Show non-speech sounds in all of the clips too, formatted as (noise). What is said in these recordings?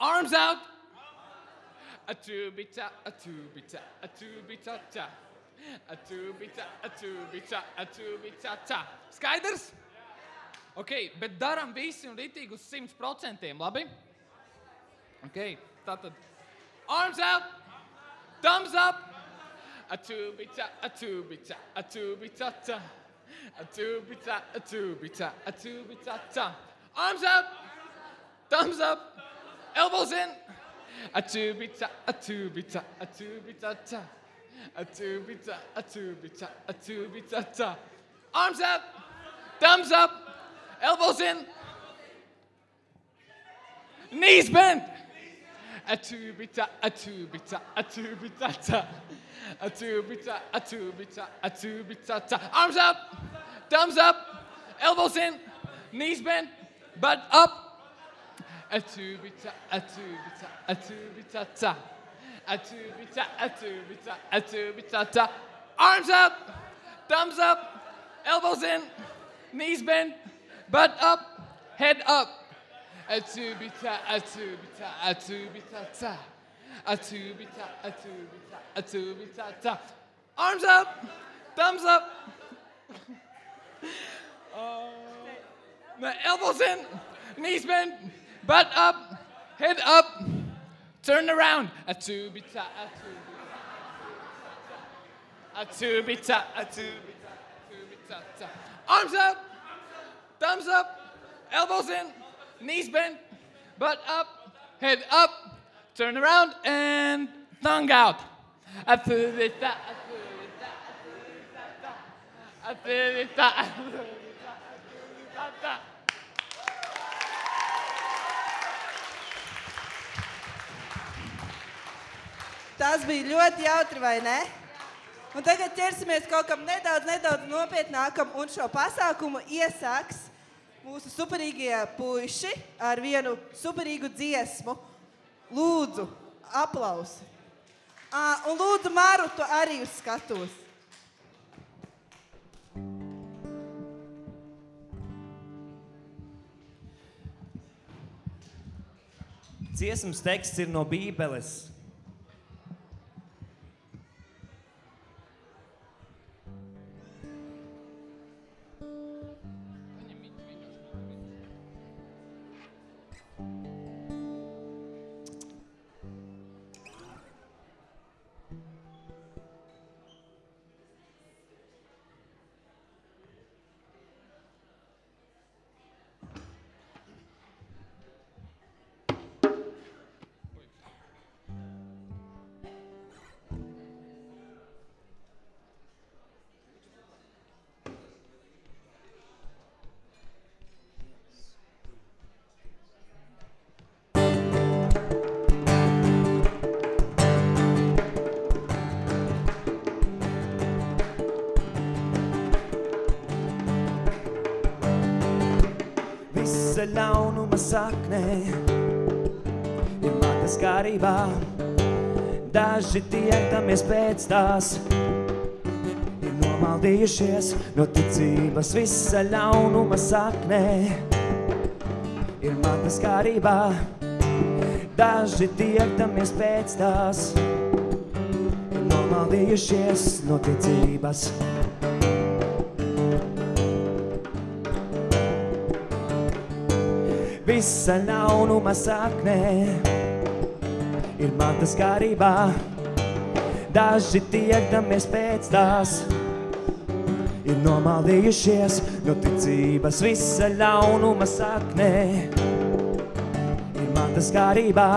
Arms out. A tubita, a tubita, a tubita, ta. A tubita, a tubita, a tubita, ta. Skaidrs? Ok, bet darām visi un ritīgi uz 100%, labi? Ok, tātad. Arms out. Thumbs up. A tubita, a tubita, a tubita, ta. A tubita, a tubita, a tubita, ta. Arms up. Thumbs up. Elbows in. A tubita, a tubita, a tubita, ta. A tubita, a tubita, a tubita, ta. Arms up. Thumbs up. Elbows in. Knees bent. A tubita, a tubita, a tubita, ta. A tubita, a tubita, a tubita, ta. Arms up. Thumbs up. Elbows in. Knees bent. Butt up. A tubita, a tubita, a tubita, ta. A tubita, a tubita, a tubita, ta. Arms up. Thumbs up. Elbows in. Knees bent. Butt up. Head up. A tubita, a tubita, a tubita, ta. A tubita, a tubita, a tubita, ta. Arms up. Thumbs up. (laughs) Oh. The elbows in. Knees bent. Butt up. Head up. Turn around. A tubita, a tubita. A tubita, a tubita, tubita, ta. Arms up. Thumbs up. Elbows in. Knees bent. Butt up. Head up. Turn around and tongue out. A tubita, a tubita, a tubita, ta. A tubita, a tubita, a tubita, ta. Tas bija ļoti jautri, vai ne? Un tagad ķersimies kaut kam nedaudz, nedaudz nopietnākam, un šo pasākumu iesāks mūsu superīgie puiši ar vienu superīgu dziesmu. Lūdzu, aplausi! À, un lūdzu, Māru, tu arī uz skatuves. Dziesmas teksts ir no Bībeles. Visa ļaunuma saknē ir matas kārībā. Daži tiekamies pēc tās, ir nomaldījušies no ticības. Visa ļaunuma saknē ir matas kārībā. Daži tiekamies pēc tās, ir nomaldījušies no ticības. Visa ļaunuma saknē ir matas kārībā. Daži tiekdamies pēc tās ir nomaldījušies no ticības. Visa ļaunuma saknē ir matas kārībā.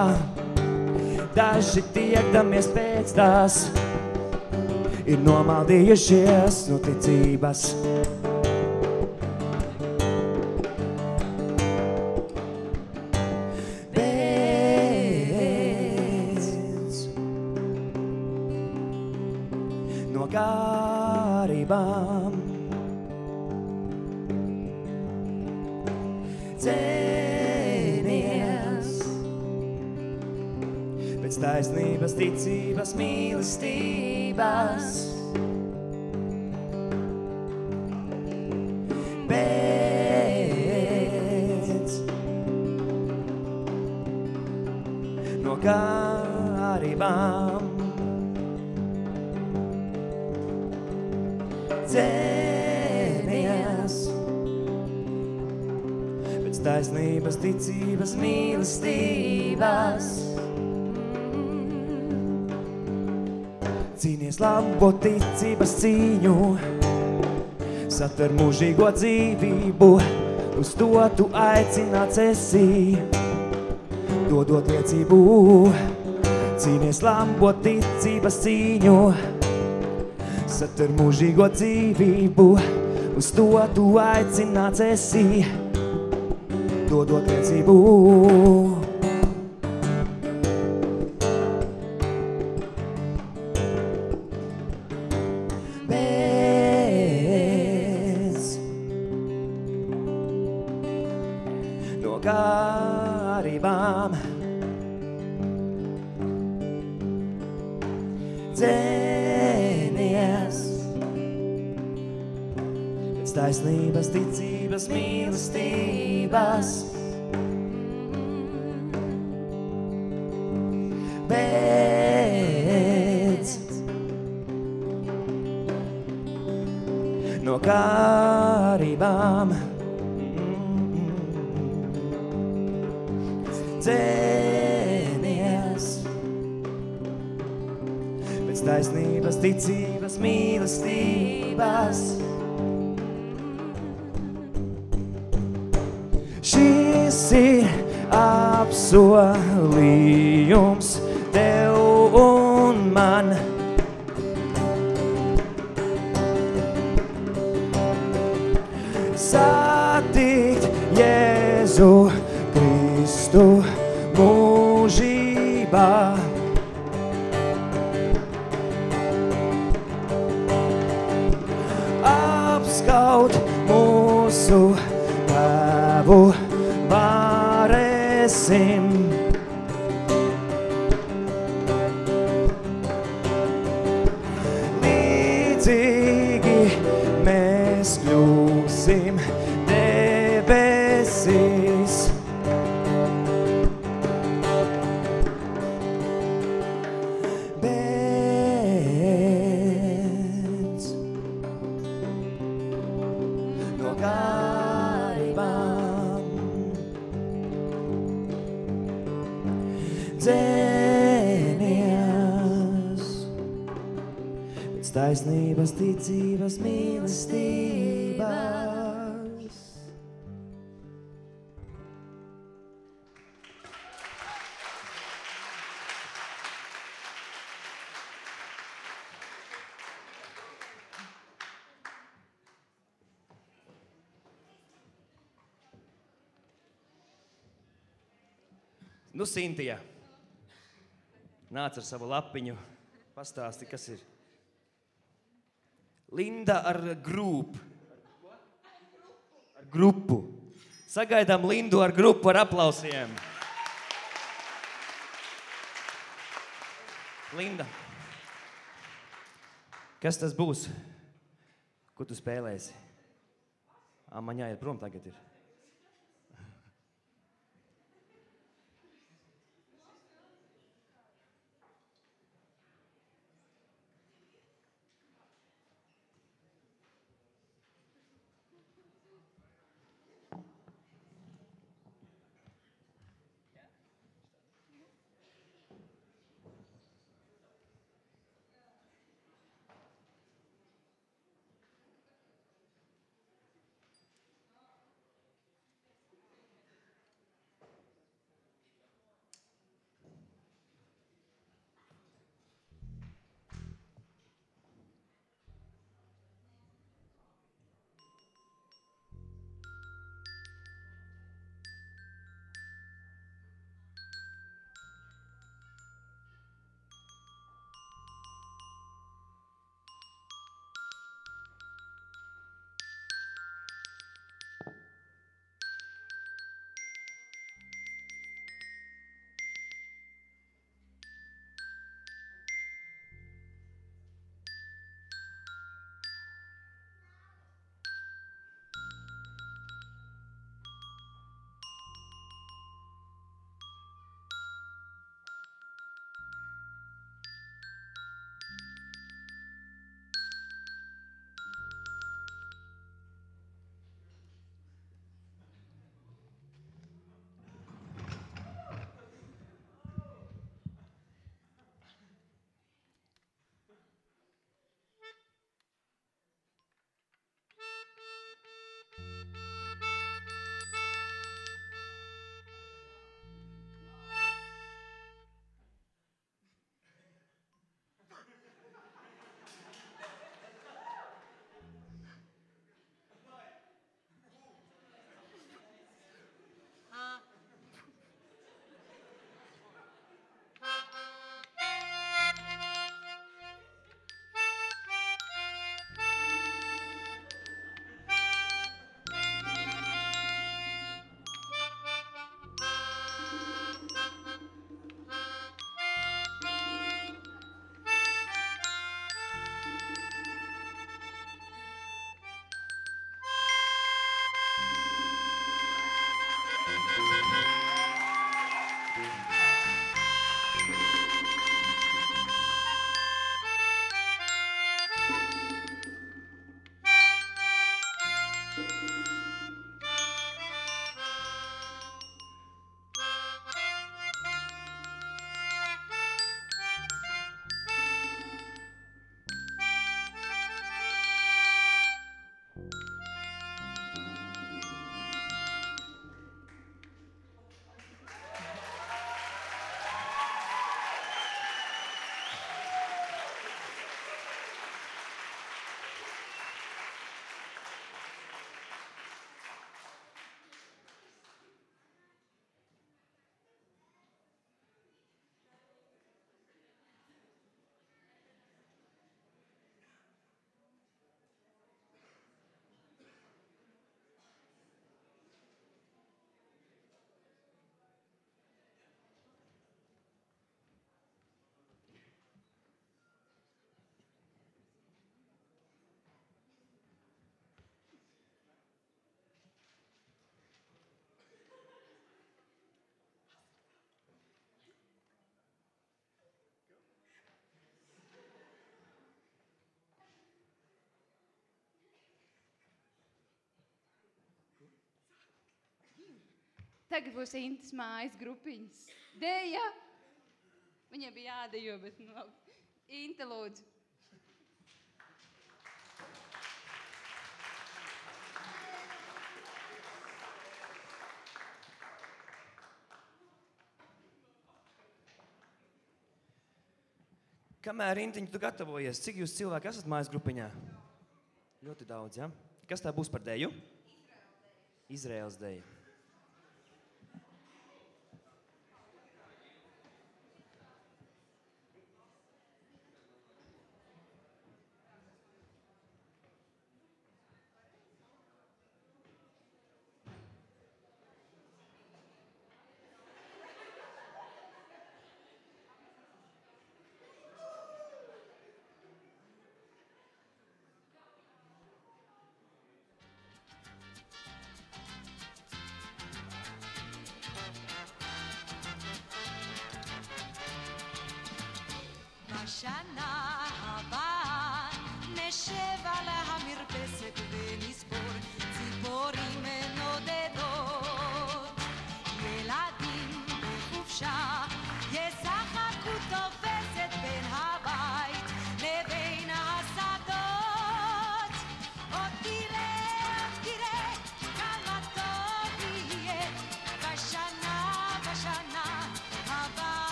Daži tiekdamies pēc tās ir nomaldījušies no ticības. Beidz taisnības, ticības, mīlestības. Beidz kārībām. Cēnies pēc taisnības, ticības, mīlestības. Cīnies labo ticības cīņu, satver mūžīgo dzīvību, uz to tu aicināts esi, dodot liecību. Cīnies labo ticības cīņu, satver mūžīgo dzīvību, uz to tu aicināts esi, dodot liecību. Mūžībā. Apskaut mūsu tēvu varēsim. Nu, Sintija, nāc ar savu lapiņu, pastāsti, kas ir. Linda ar grupu. Ar grupu. Sagaidām Lindu ar grupu ar aplausiem. Linda, kas tas būs? Ko tu spēlēsi? Ā, man jāiet prom tagad. Ir. Tagad būs Intas mājas grupiņas. Deja! Viņai bija jādejo, bet nu labi. Inta lūdzu. Kamēr Intiņa tu gatavojies, cik jūs cilvēki esat mājas grupiņā? Ļoti daudz, ja? Kas tā būs par dēju? Izraels dēju.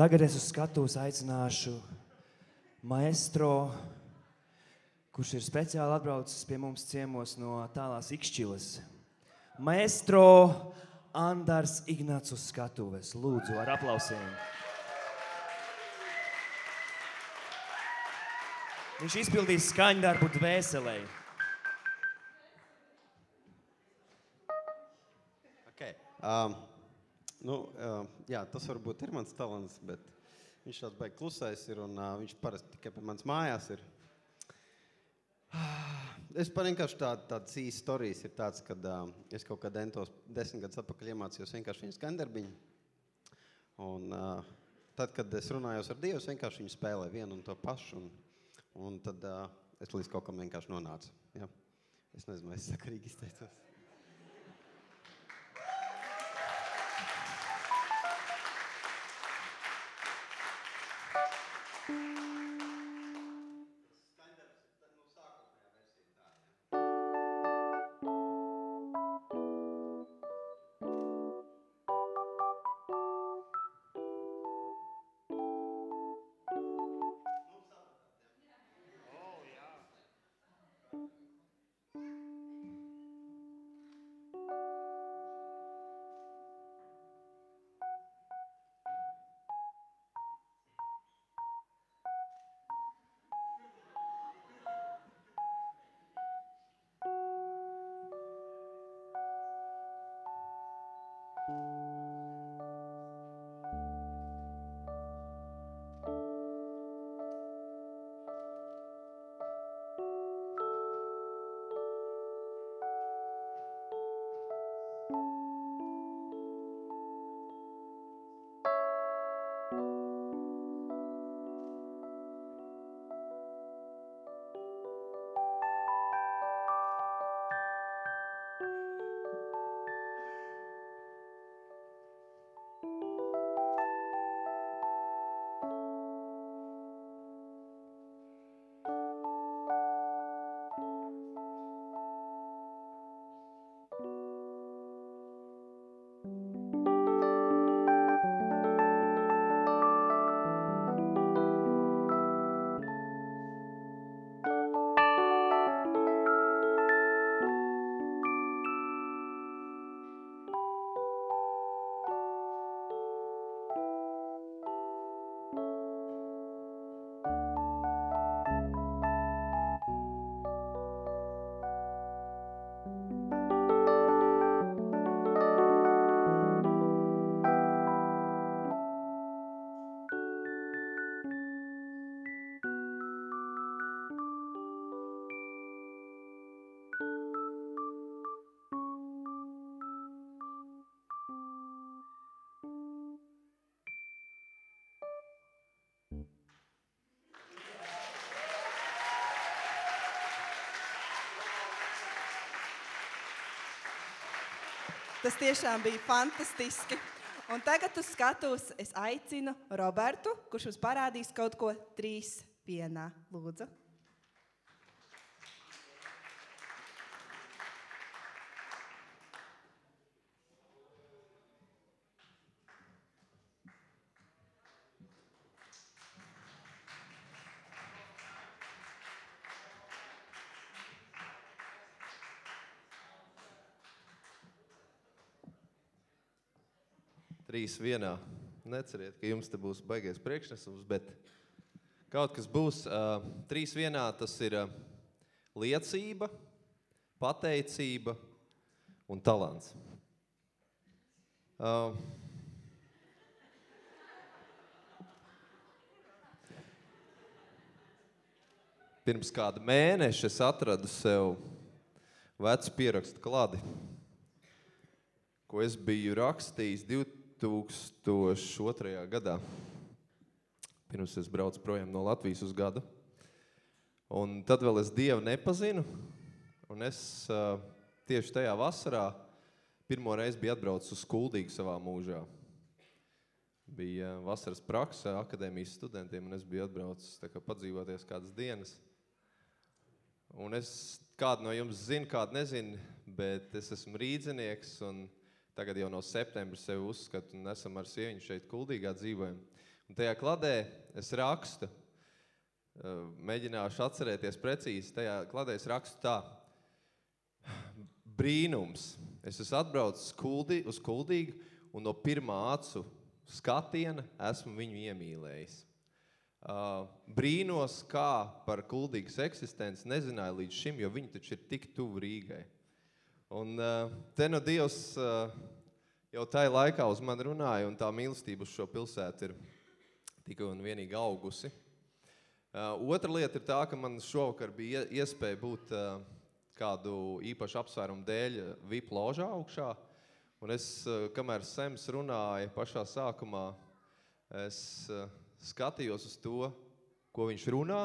Tagad es uz skatuves aicināšu maestro, kurš ir speciāli atbraucis pie mums ciemos no tālās Ikšķilas. Maestro Andars Ignāts uz skatuves. Lūdzu, ar aplausiem. Viņš izpildīs skaņdarbu dvēselē. Tas varbūt ir mans talants, bet viņš tāds beigas klusais ir un uh, viņš parasti tikai pie manas mājās ir. Es vienkārši tādu tādas īstas stāstus ir tāds, ka uh, es kaut kādā entos desmit gadus atpakaļ iemācījos vienkārši viņas skandarbiņu. Un uh, tad, kad es runājos ar Dievu, vienkārši viņu spēlēju vienu un to pašu. Un, un tad uh, es līdz kaut kam vienkārši nonācu. Ja? Es nezinu, vai es sakarīgi izteicos. Tas tiešām bija fantastiski. Un tagad uz skatuves es aicinu Robertu, kurš mums parādīs kaut ko trīs vienā. Lūdzu. Trīs vienā. Neceriet, ka jums te būs baigais priekšnesums, bet kaut kas būs. Uh, trīs vienā tas ir uh, liecība, pateicība un talants. Uh, pirms kāda mēneša es atradu sev vecu pierakstu kladi, ko es biju rakstījis 2002. gadā. Pirms es braucu projām no Latvijas uz gadu. Un tad vēl es Dievu nepazinu. Un es uh, tieši tajā vasarā pirmo reizi biju atbraucis uz Kuldīgu savā mūžā. Bija vasaras praksa akadēmijas studentiem, un es biju atbraucis kā padzīvoties kādas dienas. Un es kādu no jums zinu, kādu nezinu, bet es esmu rīdzinieks, un tagad jau no septembra sevi uzskatu, un esam ar sieviņu šeit kuldīgā dzīvojam. Un tajā kladē es rakstu, eh, mēģināšu atcerēties precīzi, tajā kladē es rakstu tā, brīnums. Es esmu atbraucis kuldī, uz kuldīgu, un no pirmā acu skatiena esmu viņu iemīlējis. Uh, brīnos, kā par kuldīgas eksistenci nezināju līdz šim, jo viņi taču ir tik tuvu Rīgai. Un uh, te no Dievs uh, jau tajā laikā uz mani runāja, un tā mīlestība uz šo pilsētu ir tikai un vienīgi augusi. Uh, otra lieta ir tā, ka man šovakar bija ie- iespēja būt uh, kādu īpašu apsvērumu dēļ VIP ložā augšā. Un es, uh, kamēr Sems runāja pašā sākumā, es uh, skatījos uz to, ko viņš runā,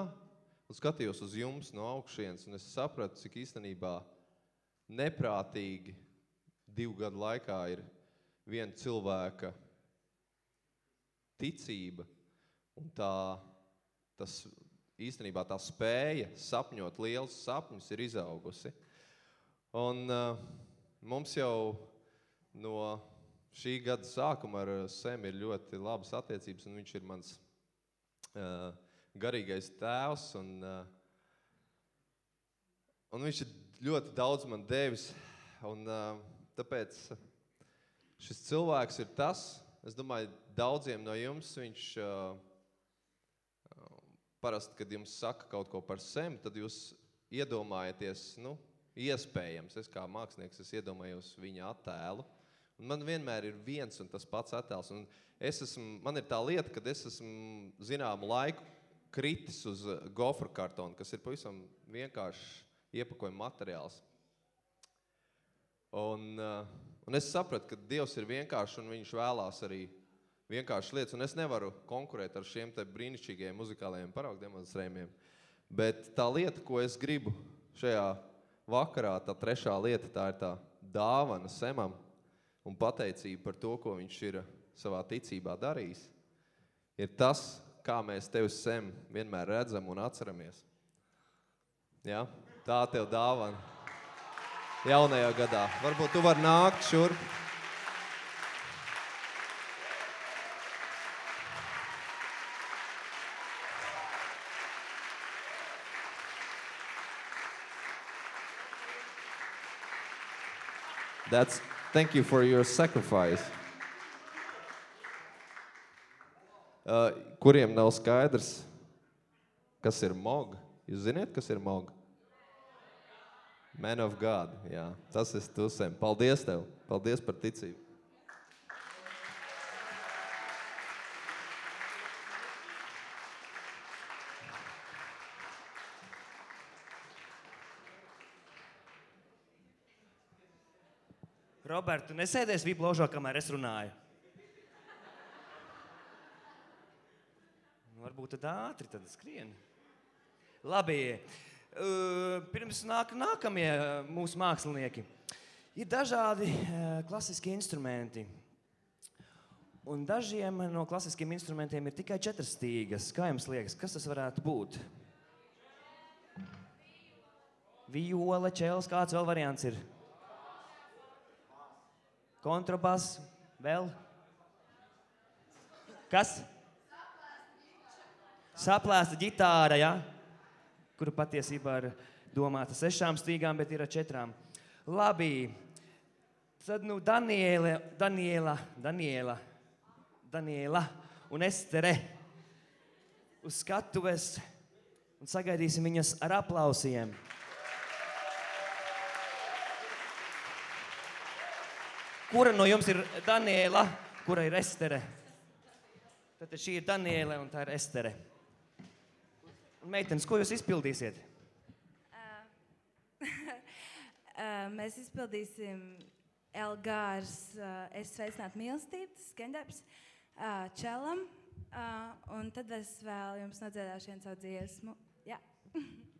un skatījos uz jums no augšienes, un es sapratu, cik īstenībā neprātīgi divu gadu laikā ir viena cilvēka ticība un tā, tas īstenībā tā spēja sapņot lielus sapņus ir izaugusi. Un uh, mums jau no šī gada sākuma ar uh, Sēmu ir ļoti labas attiecības, un viņš ir mans uh, garīgais tēvs. Un, uh, un viņš ir ļoti daudz man devis. Un, tāpēc šis cilvēks ir tas, es domāju, daudziem no jums viņš. Parasti, kad jums saka kaut ko par sevi, tad jūs iedomājaties, nu, iespējams, es kā mākslinieks, es iedomājos viņa attēlu. Un man vienmēr ir viens un tas pats attēls. Un es esmu, man ir tā lieta, ka es esmu zināmu laiku kritis uz gofru kartonu, kas ir pavisam vienkāršs iepakojuma materiāls. Un, uh, un es sapratu, ka Dievs ir vienkāršs un viņš vēlās arī vienkāršas lietas. Un es nevaru konkurēt ar šiem te brīnišķīgajiem muzikālajiem paraugu demonstrējumiem. Bet tā lieta, ko es gribu šajā vakarā, tā trešā lieta, tā ir tā dāvana semam un pateicība par to, ko viņš ir savā ticībā darījis, ir tas, kā mēs tevi sem vienmēr redzam un atceramies. Ja? Tā tev dāvana jaunajā gadā. Varbūt tu vari nākt šurp. That's, thank you for your sacrifice. Uh, kuriem nav skaidrs, kas ir mog? Jūs zināt, kas ir mog? Man of God. Jā, tas ir tusēm. Paldies tev. Paldies par ticību. Roberts, nesēdies VIP ložā, kamēr es runāju. Nu, Varbūt tad ātri tad skrien. Labi, pirms nāk nākamie uh, mūsu mākslinieki. Ir dažādi uh, klasiski instrumenti. Un dažiem no klasiskiem instrumentiem ir tikai četras stīgas. Kā jums liekas, kas tas varētu būt? Viola, čels, kāds vēl variants ir? Kontrabas, vēl? Kas? Saplēsta ģitāra, ja? Kura patiesībā ir domāta sešām stīgām, bet ir ar četrām. Labi. Tad, nu, Daniela, Daniela, Daniela, Daniela un Estere uz skatuves un sagaidīsim viņas ar aplausiem. Kura no jums ir Daniela, kura ir Estere? Tad šī ir Daniela un tā ir Estere. Meitenes, ko jūs izpildīsiet? (laughs) Uh, mēs izpildīsim Elgāras uh, Es sveicinātu mīlestību, skandarbs, uh, čelam, uh, un tad es vēl jums nodziedāšu vienu savu dziesmu. Jā. (laughs)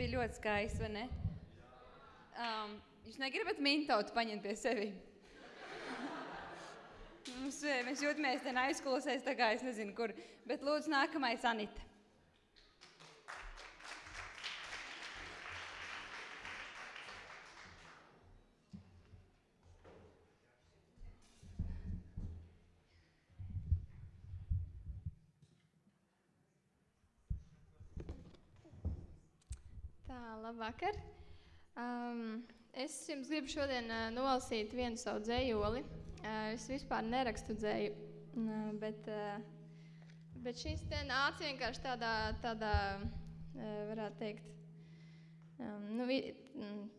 bija ļoti skaists, vai ne? Um, jūs negribat mintautu paņemt pie sevi? Mums, mēs jūtamies ten aizkulisēs, tā kā es nezinu, kur. Bet lūdzu, nākamais Anita. Tā, labvakar. Um, es jums gribu šodien uh, nolasīt vienu savu dzējoli. Uh, es vispār nerakstu dzēju, uh, bet, uh, bet šis te nāca vienkārši tādā, tādā uh, varētu teikt, um, nu, vi-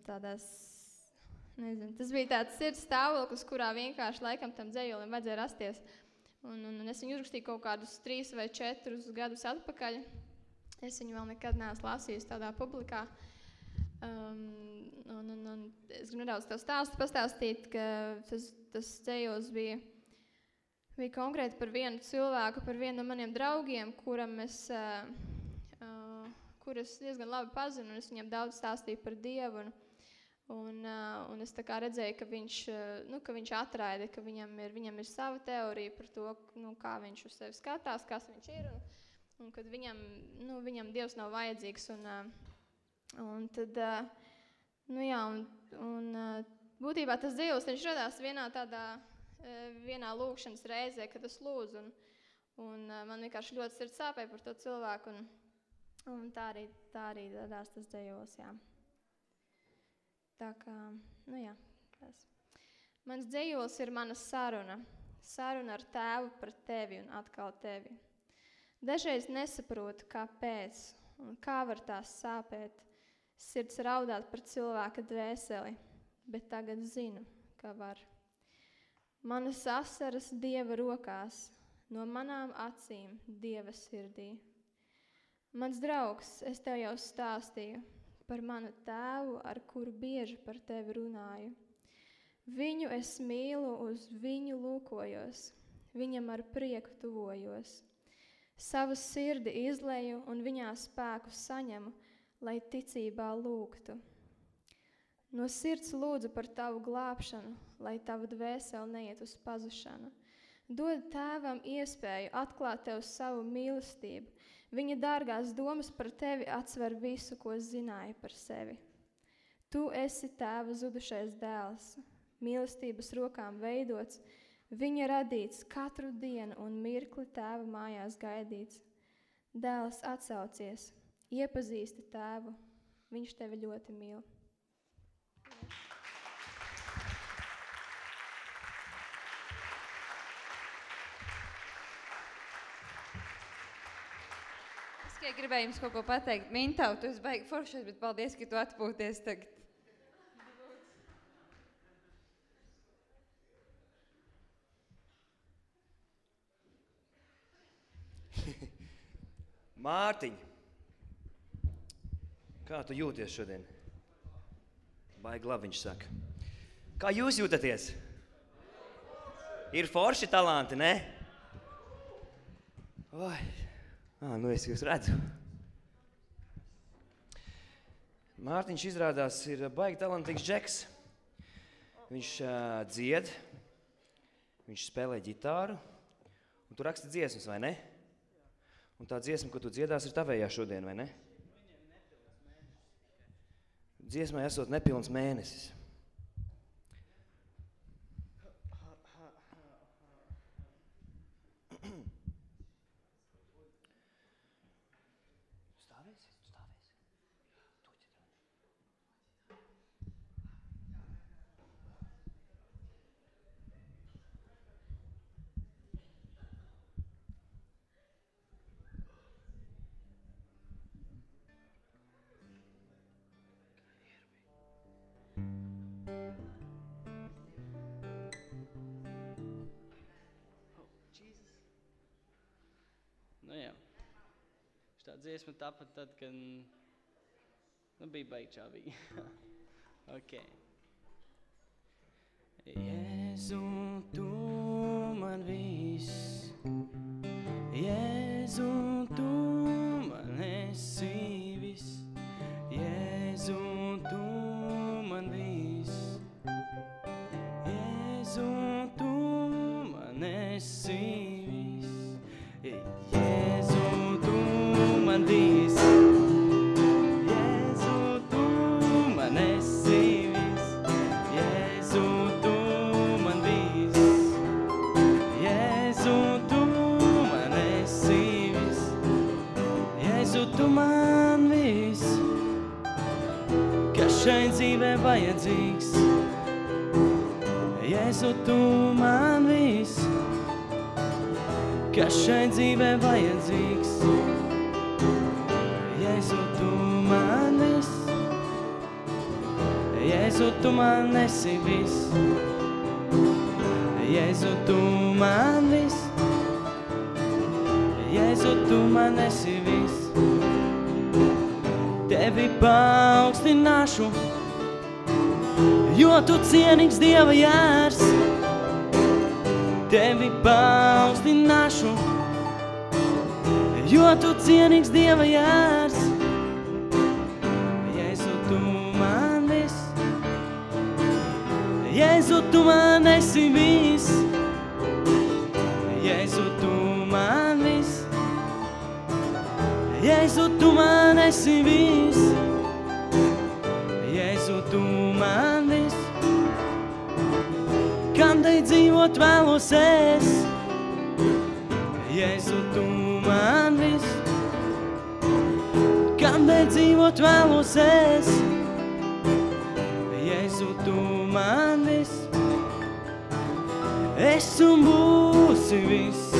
tādās, nezinu, tas bija tāds sirds stāvoklis, kurā vienkārši laikam tam dzējolim vajadzēja rasties. Un, un, un es viņu uzrakstīju kaut kādus trīs vai četrus gadus atpakaļ. Es viņu vēl nekad neesmu lasījis tādā publikā. Um, un, un, un es gribu nedaudz to stāstu pastāstīt, ka tas, tas ceļos bija, bija konkrēti par vienu cilvēku, par vienu no maniem draugiem, kuram es, uh, uh, kur es diezgan labi pazinu, un es viņam daudz stāstīju par Dievu. Un, un, uh, un es redzēju, ka viņš, uh, nu, ka viņš atraida, ka viņam ir, viņam ir sava teorija par to, nu, kā viņš uz sevi skatās, kas viņš ir. Un, un kad viņam, nu, viņam Dievs nav vajadzīgs. Un, uh, un tad, nu jā, un, un būtībā tas dzīvos, viņš radās vienā tādā, vienā lūkšanas reizē, kad es lūdzu, un, un man vienkārši ļoti sirds sāpēja par to cilvēku, un, un tā arī, tā arī radās tas dzīvos, jā. Tā kā, nu jā, tas. Mans dzīvos ir mana saruna, saruna ar tēvu par tevi un atkal tevi. Dažreiz nesaprotu, kāpēc un kā var tās sāpēt. Sirds raudāt par cilvēka dvēseli, bet tagad zinu, ka var. Manas asaras dieva rokās, no manām acīm dieva sirdī. Mans draugs, es tev jau stāstīju par manu tēvu, ar kuru bieži par tevi runāju. Viņu es mīlu, uz viņu lūkojos, viņam ar prieku tuvojos. Savu sirdi izleju un viņā spēku saņemu, lai ticībā lūgtu. No sirds lūdzu par tavu glābšanu, lai tava dvēsele neiet uz pazušanu. Dod tēvam iespēju atklāt tev savu mīlestību. Viņa dārgās domas par tevi atsver visu, ko zināja par sevi. Tu esi tēva zudušais dēls, mīlestības rokām veidots, viņa radīts katru dienu un mirkli tēva mājās gaidīts. Dēls atsaucies, iepazīsti tēvu, viņš tevi ļoti mīl. Es tikai gribēju jums kaut ko pateikt. Mintau, tu esi baigi foršais, bet paldies, ka tu atpūties tagad. (laughs) Mārtiņ, kā tu jūties šodien? Baigi labi viņš saka. Kā jūs jūtaties? Ir forši talanti, ne? Oi, ah, nu es jūs redzu. Mārtiņš izrādās ir baigi talantīgs džeks. Viņš uh, dzied, viņš spēlē ģitāru, un tu raksti dziesmas, vai ne? Un tā dziesma, ko tu dziedās, ir tavējā šodien, vai ne? Dziesmai esot nepilns mēnesis. Dziesma tapa tad, kad nu, bija beigšāvīgi. (laughs) ok. Jēzu, tu man viss. Jēzu, tu man esi vajadzīgs? Jēzu, tu man viss. Kas šai dzīvē vajadzīgs? Jēzu, tu man viss. Jēzu, tu man esi viss. Jēzu, tu man viss. Jēzu, tu man esi viss. Tevi paaugstināšu, jo tu cienīgs Dieva jērs. Tevi paaugstināšu, jo tu cienīgs Dieva jērs. Jēzu, tu man viss. Jēzu, tu man esi viss. Jēzu, tu man viss. Jēzu, tu man esi viss. Dzīvot vēlos es? Jēzu, tu man. Kam te dzīvot vēlos es? Jēzu, tu man viss. Es un būsi viss.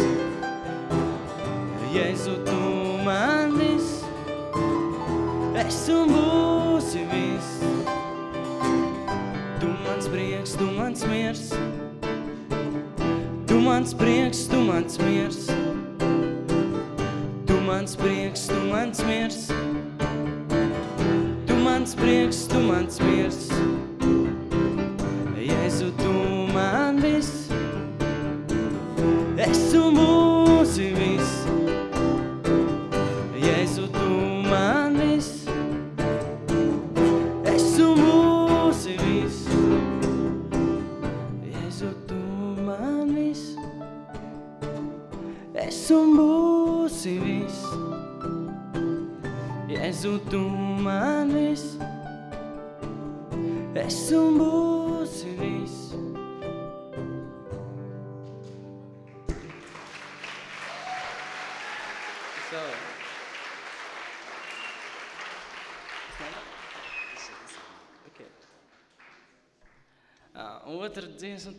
Jēzu, tu man viss. Es un būsi viss. Tu mans prieks, tu mans miers. Tu mans prieks, tu mans miers. Tu mans prieks, tu mans miers. Tu mans prieks, tu mans miers. Jēzu,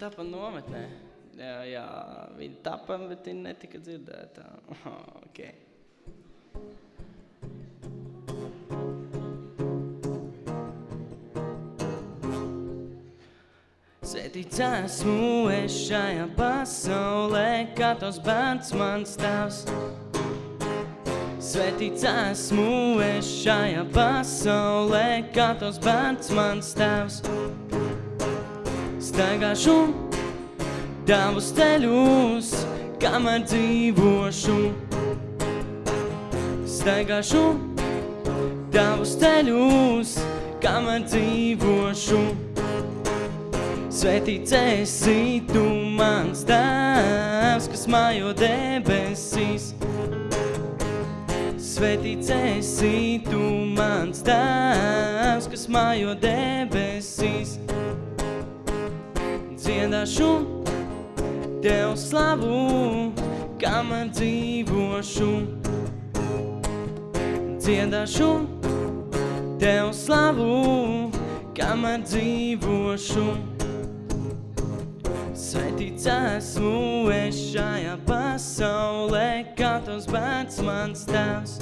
tapa nometnē. Jā, jā, viņa tapa, bet viņa netika dzirdēta. (laughs) okay. Sētīts esmu es šajā pasaulē, kā tos bērns mans tēvs. Svētīts esmu es šajā pasaulē, kā tos bērns mans tēvs. Staigāšu tavus ceļus, kamēr dzīvošu. Staigāšu tavus ceļus, kamēr dzīvošu. Svētīts esi tu mans tēvs, kas mājo debesīs. Svētīts esi tu mans tēvs, kas mājo debesīs. Dziedāšu tev slavu, kamēr dzīvošu. Dziedāšu tev slavu, kamēr dzīvošu. Svētīts esmu es šajā pasaulē, kā tos bērns mans tēvs.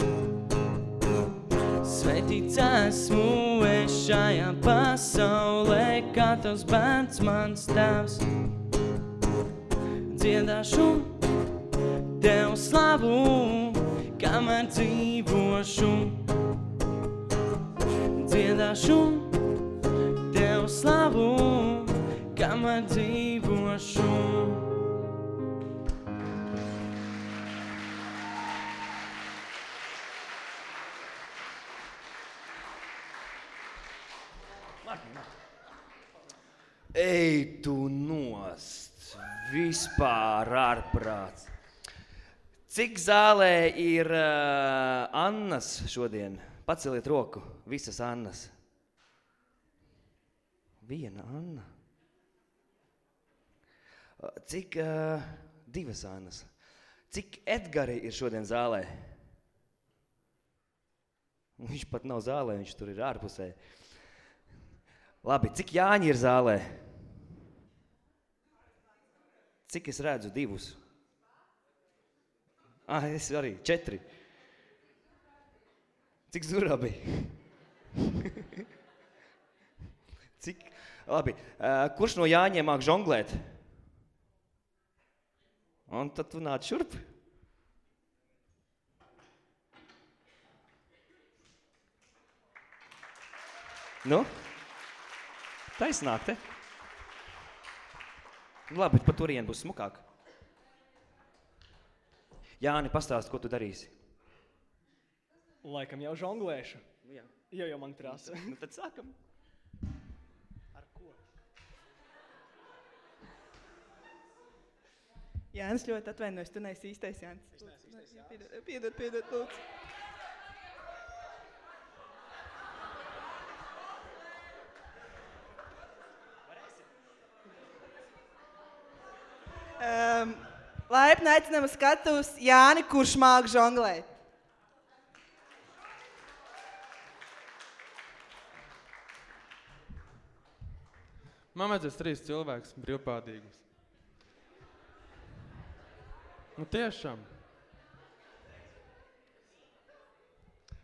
Svētīts esmu es šajā pasaulē, kā tos bērns mans tēvs. Dziedāšu tev slavu, kamēr dzīvošu. Dziedāšu tev slavu, kamēr dzīvošu. Ej, tu nost! Vispār ārprāts. Cik zālē ir uh, Annas šodien? Paceliet roku, visas Annas. Viena Anna. Uh, Cik uh, divas Annas? Cik Edgari ir šodien zālē? Viņš pat nav zālē, viņš tur ir ārpusē. Labi, cik Jāņi ir zālē? Cik es redzu divus? Ah, es arī četri. Cik zurabi? (laughs) Cik? Labi, kurš no Jāņiem māk žonglēt? Un tad tu nāc šurp. Nu? Taisnāk, te? Labi, pa turien būs smukāk. Jāni, pastāst, ko tu darīsi. Laikam jau žonglēšu. Nu jā. Jo jau man prasa. Nu tad sākam. Ar ko? Jānis ļoti atvainojas, tu neesi īstais Jānis. Piedod, piedod, piedod, lūdzu. Um, laipni aicinām uz skatuves Jāni, kurš māk žonglēt. Man vajadzēs trīs cilvēkus brīvprātīgus. Nu, tiešām.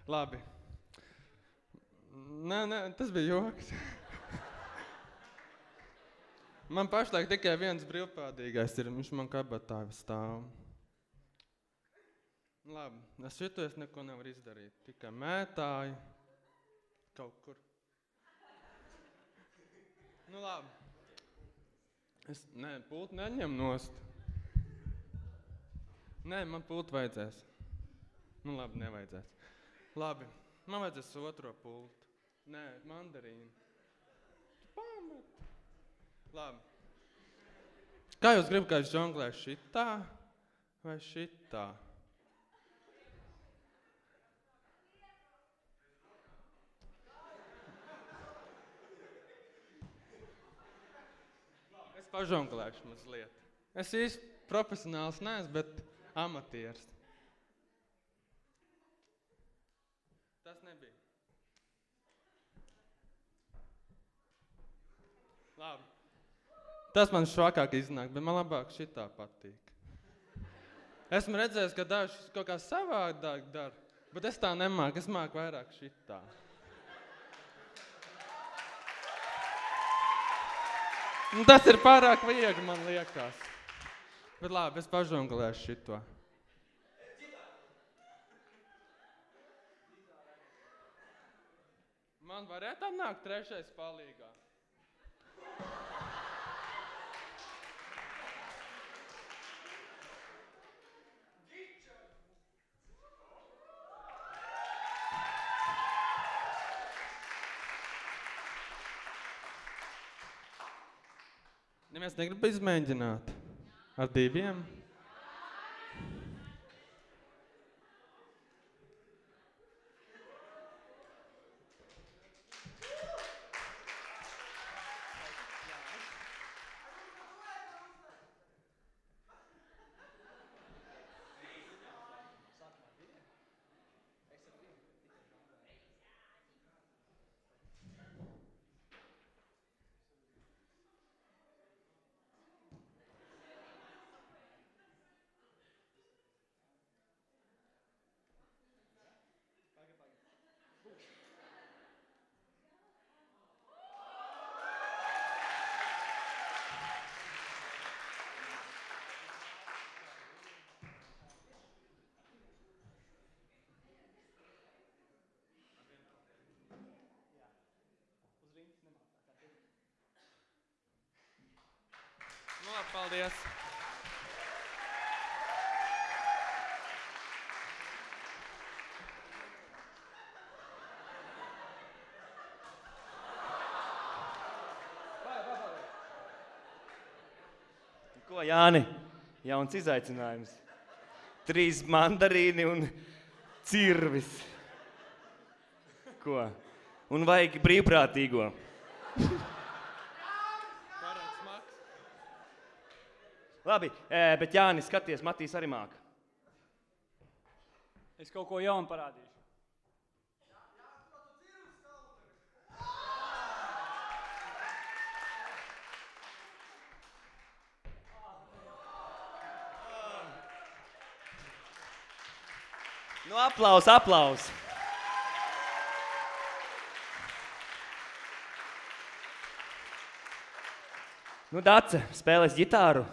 Labi. Nē, nē, tas bija joks. Man pašlaik tikai viens brīvprātīgais ir. Viņš man kabatā stāv. Labi, es šito es neko nevaru izdarīt. Tikai mētāju kaut kur. Nu, labi. Es nē, pultu neņem nost. Nē, man pultu vajadzēs. Nu, labi, nevajadzēs. Labi, man vajadzēs otro pultu. Nē, mandarīnu. Pamet. Labi. Kā jūs gribat, ka es žonglēšu šitā vai šitā? Es pažonglēšu mazliet. Es īsti profesionāls neesmu, bet amatieris. Tas nebija. Labi. Tas man švakāk iznāk, bet man labāk šitā patīk. Esmu redzējis, ka daži kaut kā savādāk dara, bet es tā nemāku, es māku vairāk šitā. Nu, tas ir pārāk viegli, man liekas. Bet labi, es pažonglēšu šito. Man varētu atnākt trešais palīgā. Neviens negrib izmēģināt ar diviem. Paldies! Ko, Jāni? Jauns izaicinājums. Trīs mandarīni un cirvis. Ko? Un vajag brīvprātīgo. Labi, bet Jānis, skaties, Matīs arī māca. Es kaut ko jaunu parādīšu. Nu, aplaus, aplaus! Nu, Dārsa, spēlēs ģitāru.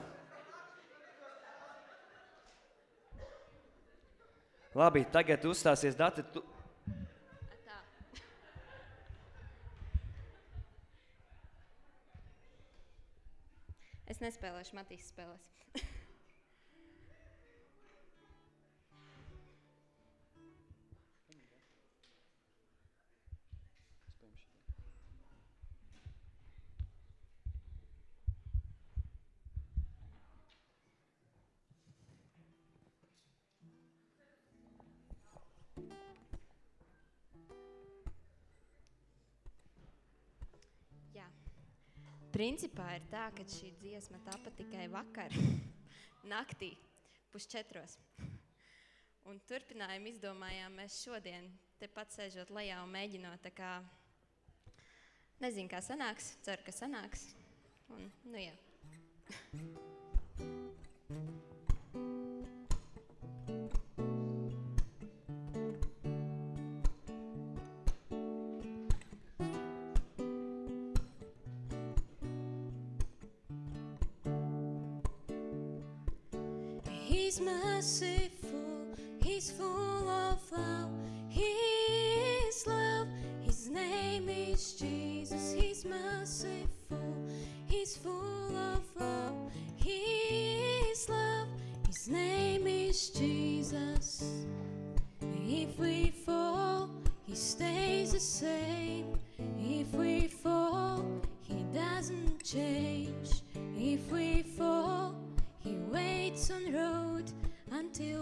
Labi, tagad uzstāsies dati. Tu... Es nespēlēšu Matīs spēles. principā ir tā, ka šī dziesma tapa tikai vakar, (laughs) naktī, pusčetros. Un turpinājumu izdomājām mēs šodien, tepat sēžot lejā un mēģinot. Kā, nezinu, kā sanāks, ceru, ka sanāks. Un, nu, jā. (laughs)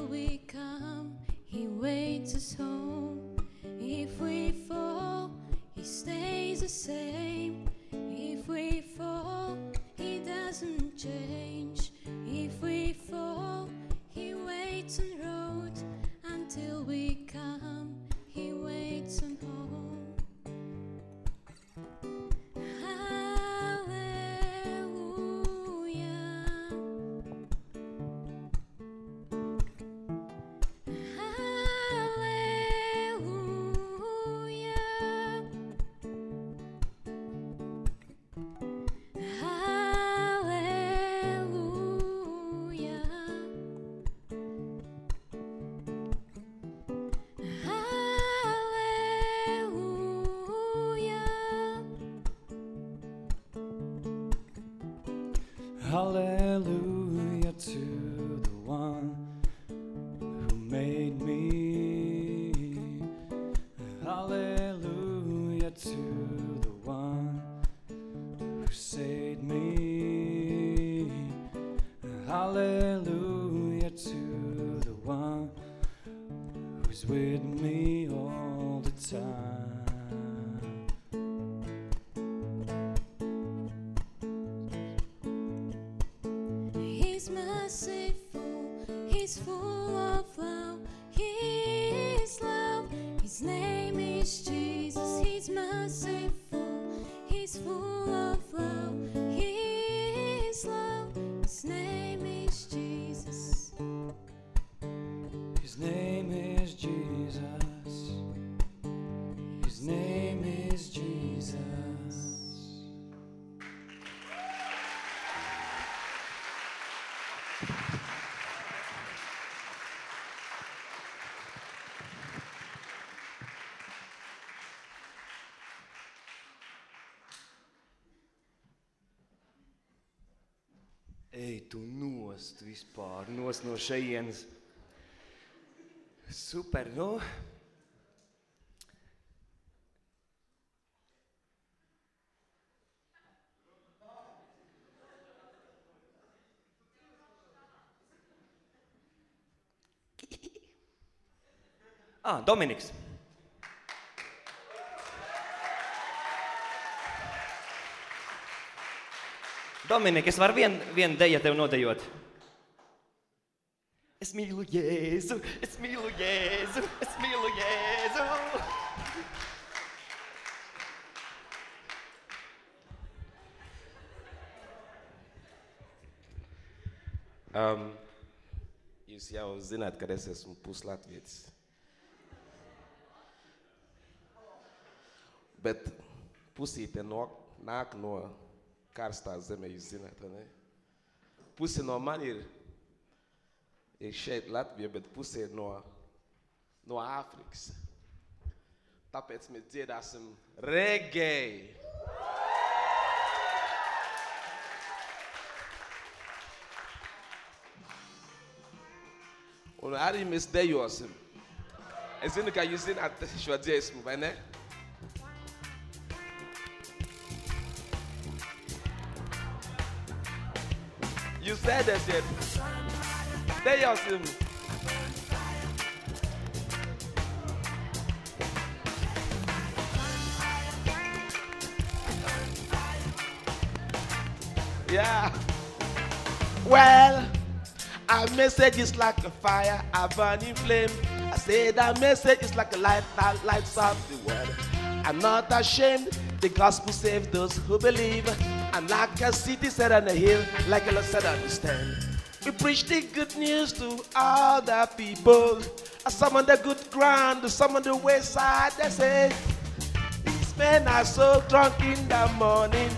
we come. Ej, tu nost vispār, nost no šejienes. Super, nu. (laughs) Ah, Dominiks. Dominika, es varu vienu vien deju tev nodejot. Es mīlu Jēzu, es mīlu Jēzu, es mīlu Jēzu. Um, jūs jau zināt, ka es esmu puslatvietis. Bet pusīte no, nāk no karstās zemes, jūs zināt, vai ne? Puse no man ir, ir šeit Latvija, bet puse ir no, no Āfrikas. Tāpēc mēs dziedāsim reggae. Un arī mēs dejosim. Es zinu, ka jūs zināt šo dziesmu, vai ne? Jūs sēdēsiet, dejosim. Yeah. Well, our message is like a fire, a burning flame. I say that message is like a light that lights up the world. I'm not ashamed. The gospel saves those who believe. I'm like a city set on a hill, like a said on the stand. We preach the good news to all the people. Some on the good ground, some on the west side. They say, These men are so drunk in the morning.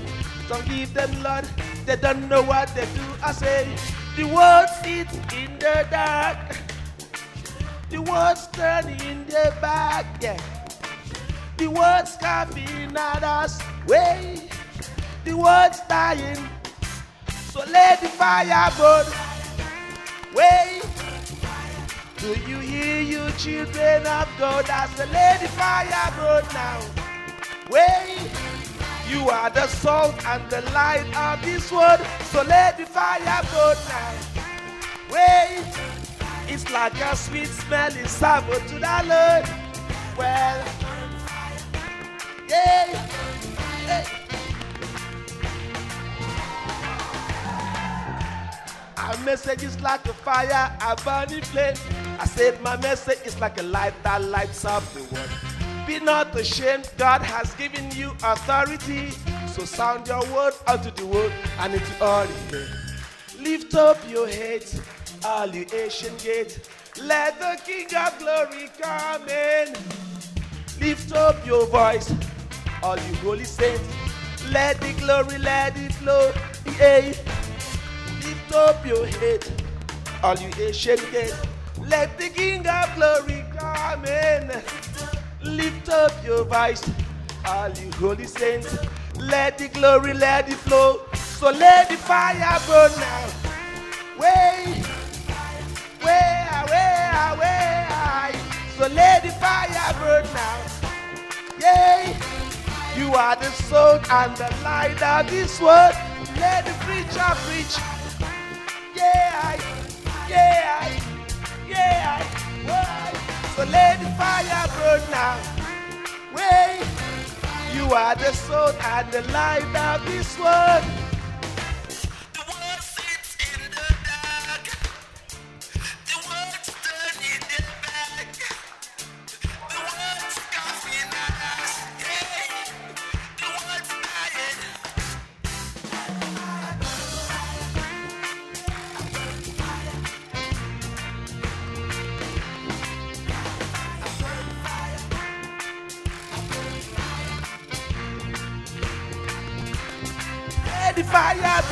Don't give them Lord, they don't know what they do. I say, the world sits in the dark. The world's turning in the back, yeah. The world's coming at us, way. The world's dying, so let the fire burn, way. Do you hear you, children of God? I say, let the lady fire burn now, way. You are the salt and the light of this world, so let the fire burn now. Wait, it's like a sweet smelling savour to the Lord. Well, yeah, hey. Our message is like a fire, a burning flame. I said my message is like a light that lights up the world. Be not ashamed, God has given you authority. So sound your word unto the world and into all the earth. Lift up your heads, all you ancient gates. Let the King of glory come in. Lift up your voice, all you holy saints. Let the glory, let it flow. Yeah. Lift up your head, all you ancient gates. Let the King of glory come in. Lift up your voice, all you holy saints. Let the glory, let it flow. So let the fire burn now. Way, way, way, way. So let the fire burn now. Yay. You are the soul and the light of this world. Let the preacher preach. Yeah, yeah, yeah. So let the fire burn now. You are the soul and the light of this world.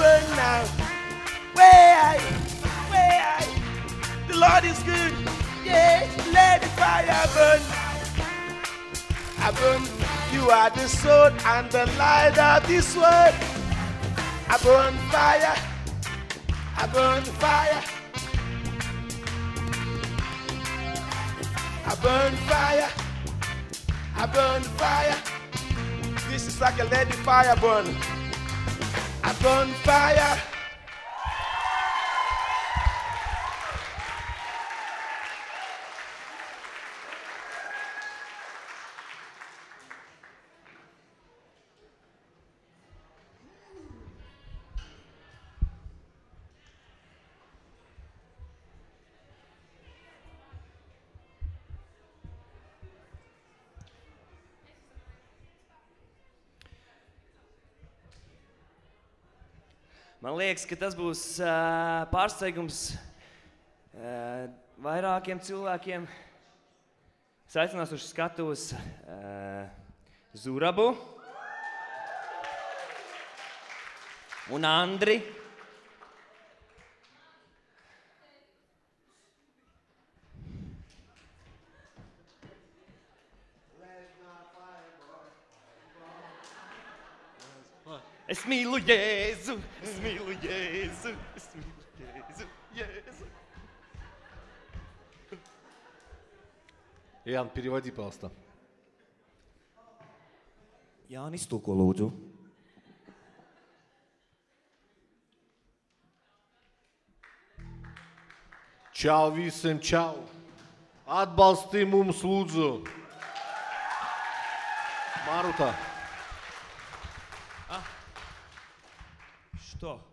Fire now. Where are you? Where are you? The Lord is good. Yeah, let the fire burn. I burn. You are the soul and the light of this world. I burn fire. I burn fire. I burn fire. I burn fire. This is like a the fire burn. Burn fire. Man liekas, ka tas būs uh, pārsteigums uh, vairākiem cilvēkiem. Es aicināšu uz skatuves uh, Zurabu un Andri. Es mīlu Jēzu, Ян, переводи, пожалуйста. Jānis Tulko lūdzu. Čau visiem, čau! Atbalsti mums lūdzu! Maruta! Что?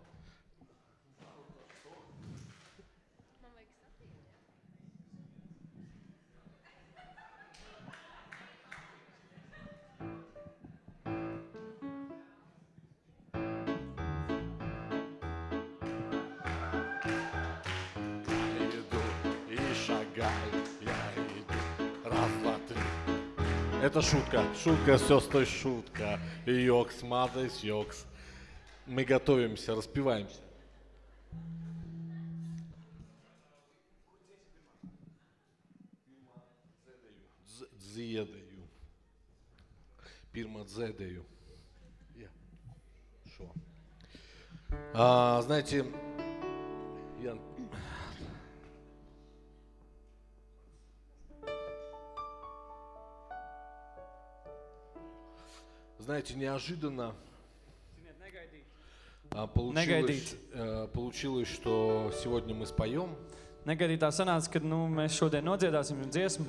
Это шутка. Шутка, сестры, шутка. Йокс, мадес, йокс. Мы готовимся, распеваемся. Дз- Дзедаю. Пирма дзедаю. Я. Шо? А, знаете, Ян, знаете, неожиданно а, получилось, э, получилось, что сегодня мы споем. Negaidīt tā sanāca, ka nu, mēs šodien nodziedāsim dziesmu.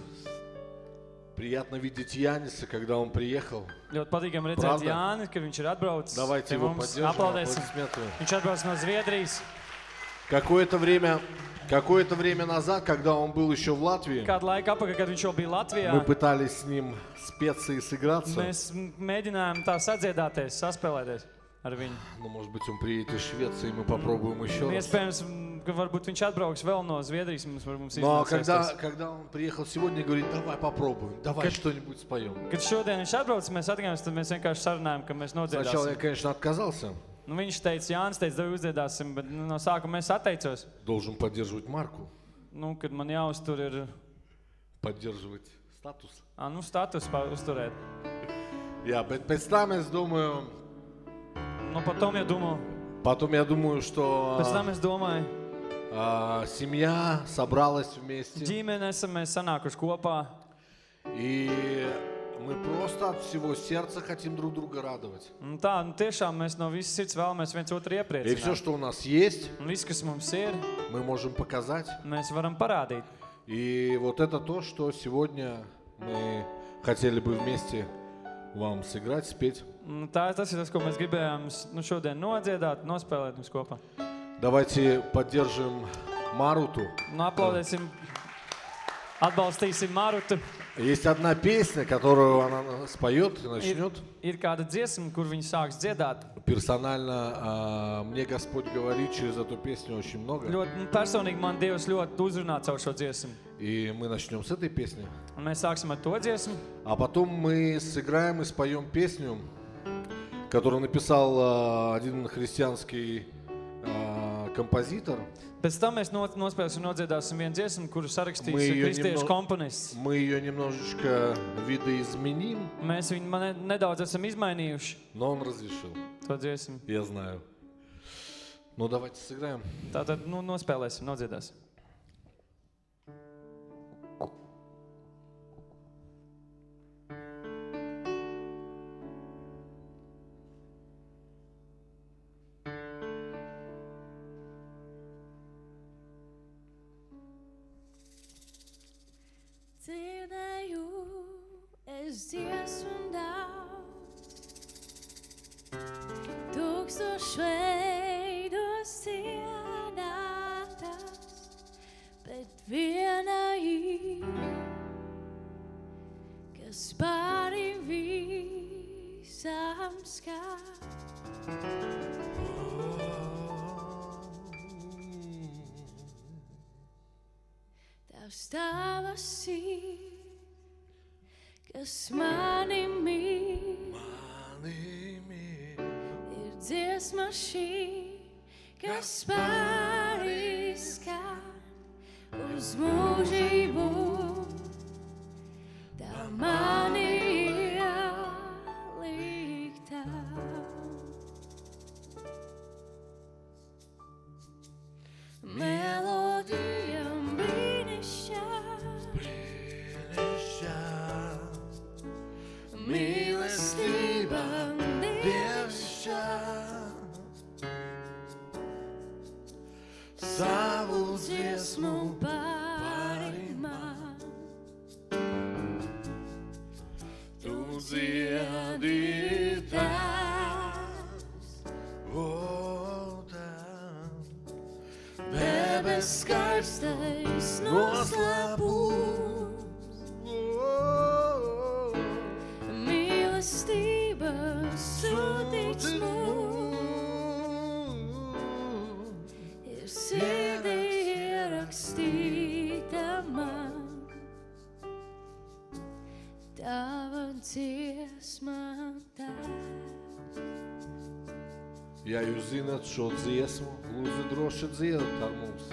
Приятно видеть Яниса, когда он приехал. Ļoti patīkami redzēt Правда? Jāni, kad viņš ir atbraucis. Давайте его поддержим. Aplaudēsim. Аплодисменты. Viņš atbrauc no Zviedrijas. Какое-то время, какое-то время назад, когда он был еще в Латвии, Kādu laiku atpakaļ, kad viņš jau bija Latvijā, мы пытались с ним спеться и сыграться. mēs m- mēģinājām tā sadziedāties, saspēlēties ar viņu. Ну, может быть, он приедет из Швеции, и мы попробуем еще Un раз. Iespējams, m, ka varbūt viņš atbrauks vēl no Zviedrijas. Mums, var- mums Но iznāksies когда, tas. когда он приехал сегодня, говорит, давай попробуем, давай что-нибудь споем. Kad šodien viņš atbrauc, mēs atgādājām, tad mēs vienkārši sarunājām, ka mēs Сначала я, nodziedāsim. конечно, отказался. Nu, viņš teica, Jānis teica, tev uzdziedāsim, bet nu, no sākuma es atteicos. Должен поддерживать марку, Nu, kad man jāuztur ir поддерживать статус. ā, nu, status pa- uzturēt. Я пēc pēc tam es domāju, Nu, потом я думал, потом я думаю, что pēc tam es domāju, а, семья собралась вместе. ģimene esam mēs sanākuši kopā. И мы просто от всего сердца хотим друг друга радовать. Un tā, nu, tiešām mēs no visas sirds vēlamies viens otru И все, iepriecināt. что у нас есть, Un viss, kas mums ir, мы можем показать. mēs varam parādīt. И вот это то, что сегодня мы хотели бы вместе вам сыграть, спеть. Un tā, tas ir tas, ko mēs gribējām nu, šodien nodziedāt, nospēlēt mums kopā. Давайте поддержим Маруту. Nu, aplaudēsim, atbalstīsim Marutu. Есть одна песня, которую она споет и Ir, начнет. ir kāda dziesma, kur viņi sāks dziedāt. Персонально а, мне Господь говорит через эту песню очень много. Ļoti personīgi man Dievs ļoti uzrunā caur šo dziesmu. И мы начнем с этой песни. Un mēs sāksim ar to dziesmu. А потом мы сыграем и споем песню, которую написал а, один христианский а, композитор. Pēc tam mēs no, nospēlēsim un nodziedāsim vienu dziesmu, kuru Мы sarakstīs ее, kristiešu немно- komponists. мы ее немножечко видоизменим, Mēs viņu man, nedaudz esam izmainījuši, но он разрешил. to dziesmu. Я знаю. Ну, давайте сыграем. Tātad nu, nospēlēsim, nodziedāsim. autumn sky. Tev stāvasī, kas mani mīl, mani mīl. ir dziesma šī, kas pārīskā uz mūžību. Tev mani mīl. Melodijām brīnišķā. Mīlestība dievišķā. Savu dziesmu pāri man. Tu dziedi skaistais noslēpums. Ja jūs zināt šo dziesmu, lūdzu droši dziedat ar mums.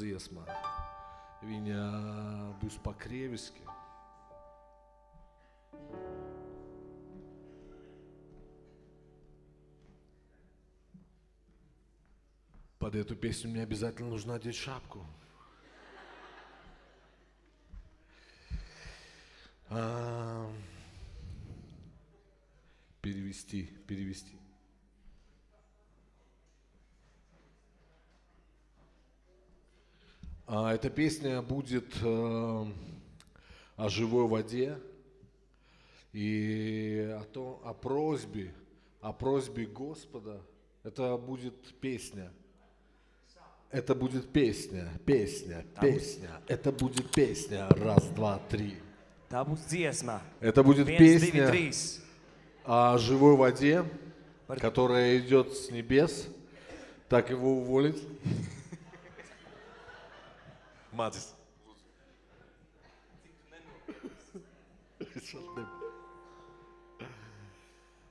Otra dziesma. Viņa būs pakrieviski. Под эту песню мне обязательно нужно одеть шапку. А, перевести, перевести. Эта песня будет э, о живой воде и о, том, о просьбе, о просьбе Господа. Это будет песня. Это будет песня, песня, песня. Это будет песня. Раз, два, три. Это будет песня trīs. о живой воде, которая идет с небес. Так его уволить. Мацис.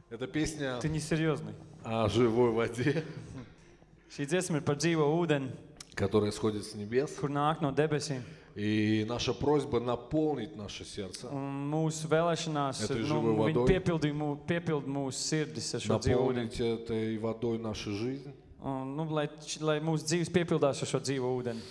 Это песня Ты несерьезный. о живой воде, Šī dziesma ir par dzīvo ūdeni, которая сходит с небес. kur nāk no debesīm. И наша просьба наполнить наше сердце, Un mūsu vēlēšanās Этой ir, nu, живой viņi водой. piepildīja mū, piepild mūsu sirdis ar šo dzīvo ūdeni. наполнить этой водой нашу жизнь. Un, nu, lai, š- lai mūsu dzīves piepildās ar šo dzīvo ūdeni.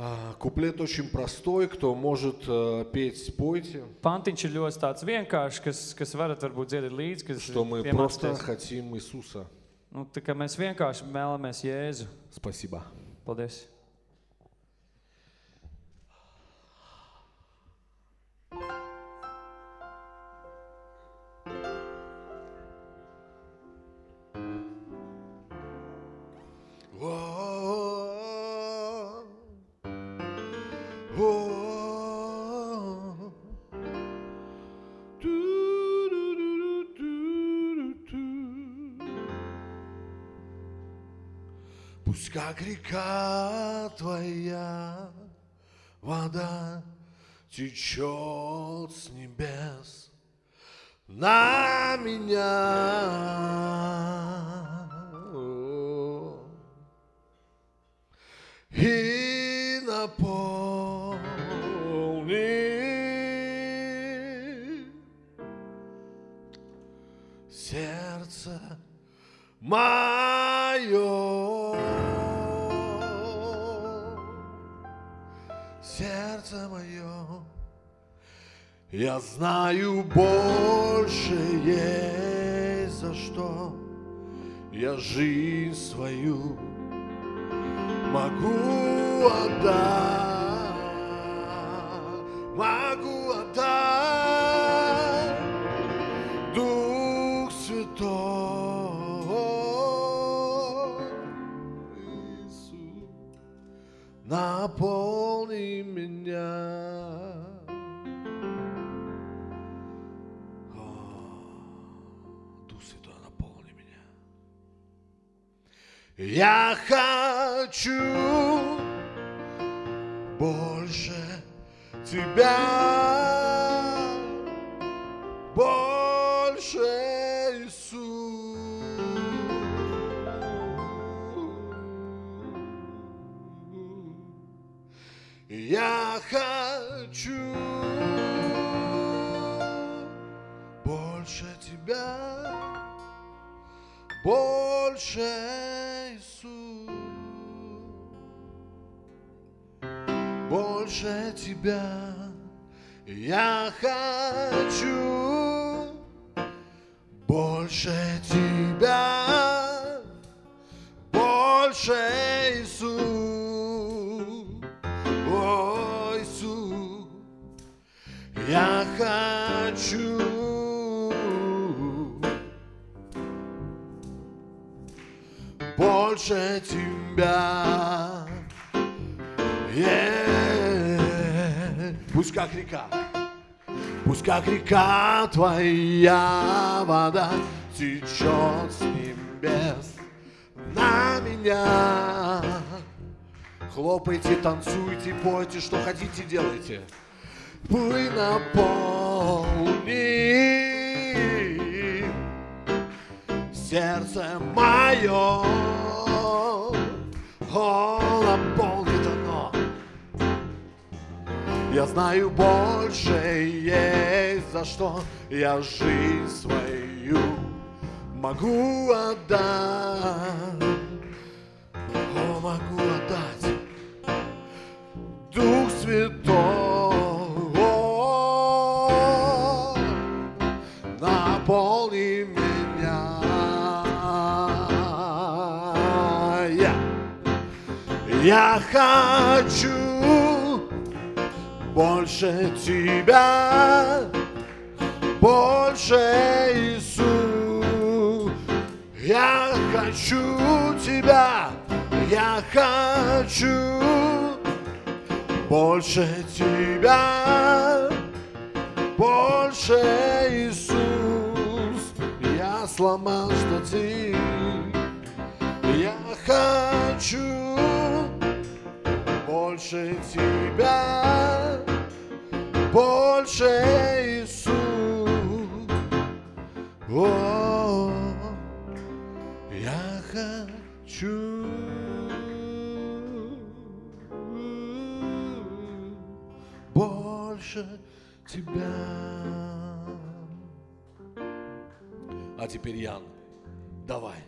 А, Куплет очень простой, кто может э, петь, пойте. Pantiņš ir ļoti tāds vienkāršs, kas, kas varat varbūt dziedāt līdzi, kas Что мы просто piemācīties. хотим Иисуса. Nu, tā kā mēs vienkārši vēlamies Jēzu. Спасибо. Paldies. Как река твоя вода течет с небес на меня. И наполни сердце мое, Я знаю больше есть за что я жизнь свою могу отдать, могу отдать Дух Святой Иисус, наполни меня. Я хочу больше тебя, больше Иисус. Тебя. Я хочу больше тебя, больше Иисус, о Иисус. Я хочу больше тебя. Пусть как река, пусть как река твоя вода течет с небес на меня. Хлопайте, танцуйте, пойте, что хотите, делайте. Вы наполни сердце мое. О, Я знаю больше есть за что я жизнь свою могу отдать. О, могу отдать. Дух Святой, наполни меня. Я хочу больше тебя, больше Иисус. Я хочу тебя, я хочу больше тебя, больше Иисус. Я сломал штатив, я хочу больше тебя, больше Иисус. О, я хочу больше тебя. А теперь Ян, давай.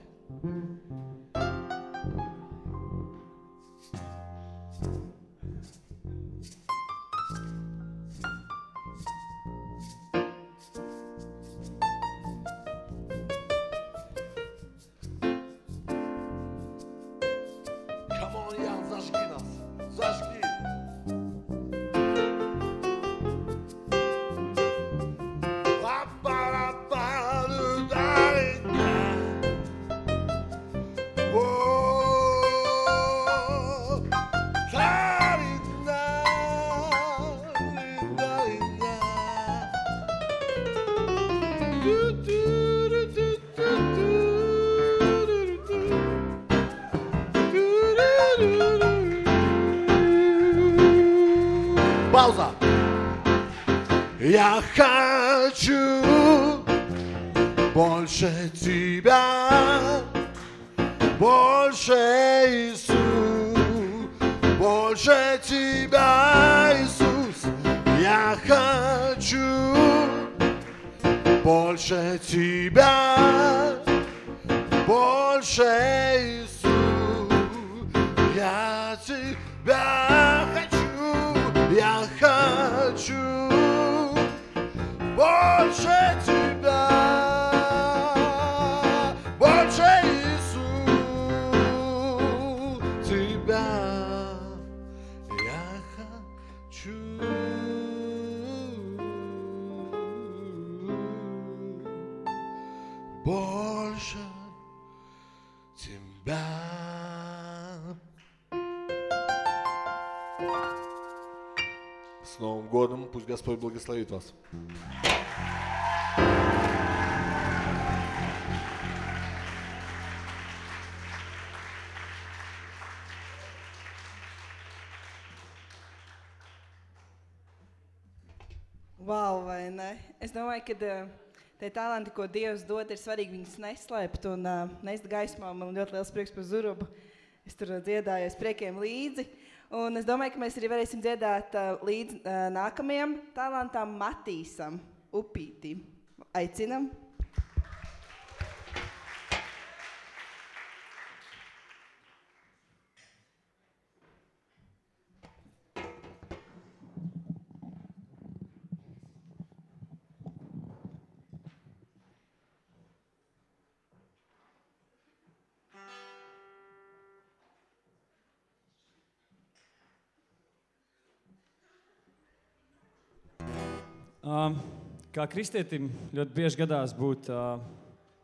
Пауза. Я хочу больше тебя, больше Иисус, больше тебя, Иисус. Я хочу больше тебя, больше Иисус. Я тебя хочу, я Oh, shake С Новым годом! Пусть Господь благословит вас. Wow, vai ne? Es domāju, ka uh, tie talanti, ko Dievs dod, ir svarīgi viņus neslēpt un uh, nest gaismā. Man ļoti liels prieks par Zurubu. Es tur uh, dziedāju aiz priekiem līdzi. Un es domāju, ka mēs arī varēsim dziedāt uh, līdz uh, nākamajam talantam Matīsam, Upītim. Aicinam! Kā kristietim ļoti bieži gadās būt uh,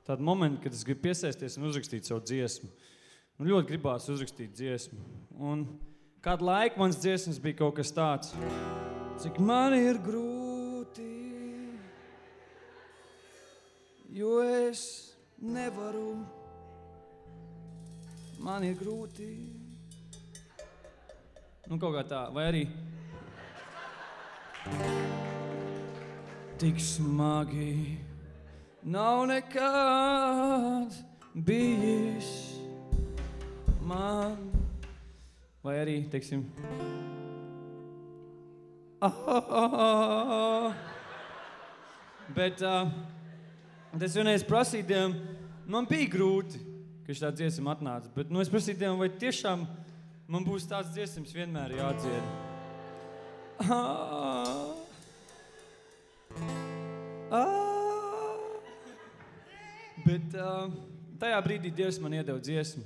tādi momenti, kad es gribu piesaisties un uzrakstīt savu dziesmu. Man ļoti gribās uzrakstīt dziesmu. Un kādu laiku mans dziesmas bija kaut kas tāds, cik man ir grūti, jo es nevaru. Man ir grūti. Nu, kaut kā tā, vai arī tik smagi nav nekad bijis man. Vai arī, teiksim, ah, bet uh, es vienreiz prasīju Dievam, man bija grūti, ka šī dziesma atnāca, bet nu, es prasīju Dievam, vai tiešām man būs tāds dziesmas vienmēr jādzied. Ah, ah, Bet uh, tajā brīdī Dievs man iedeva dziesmu.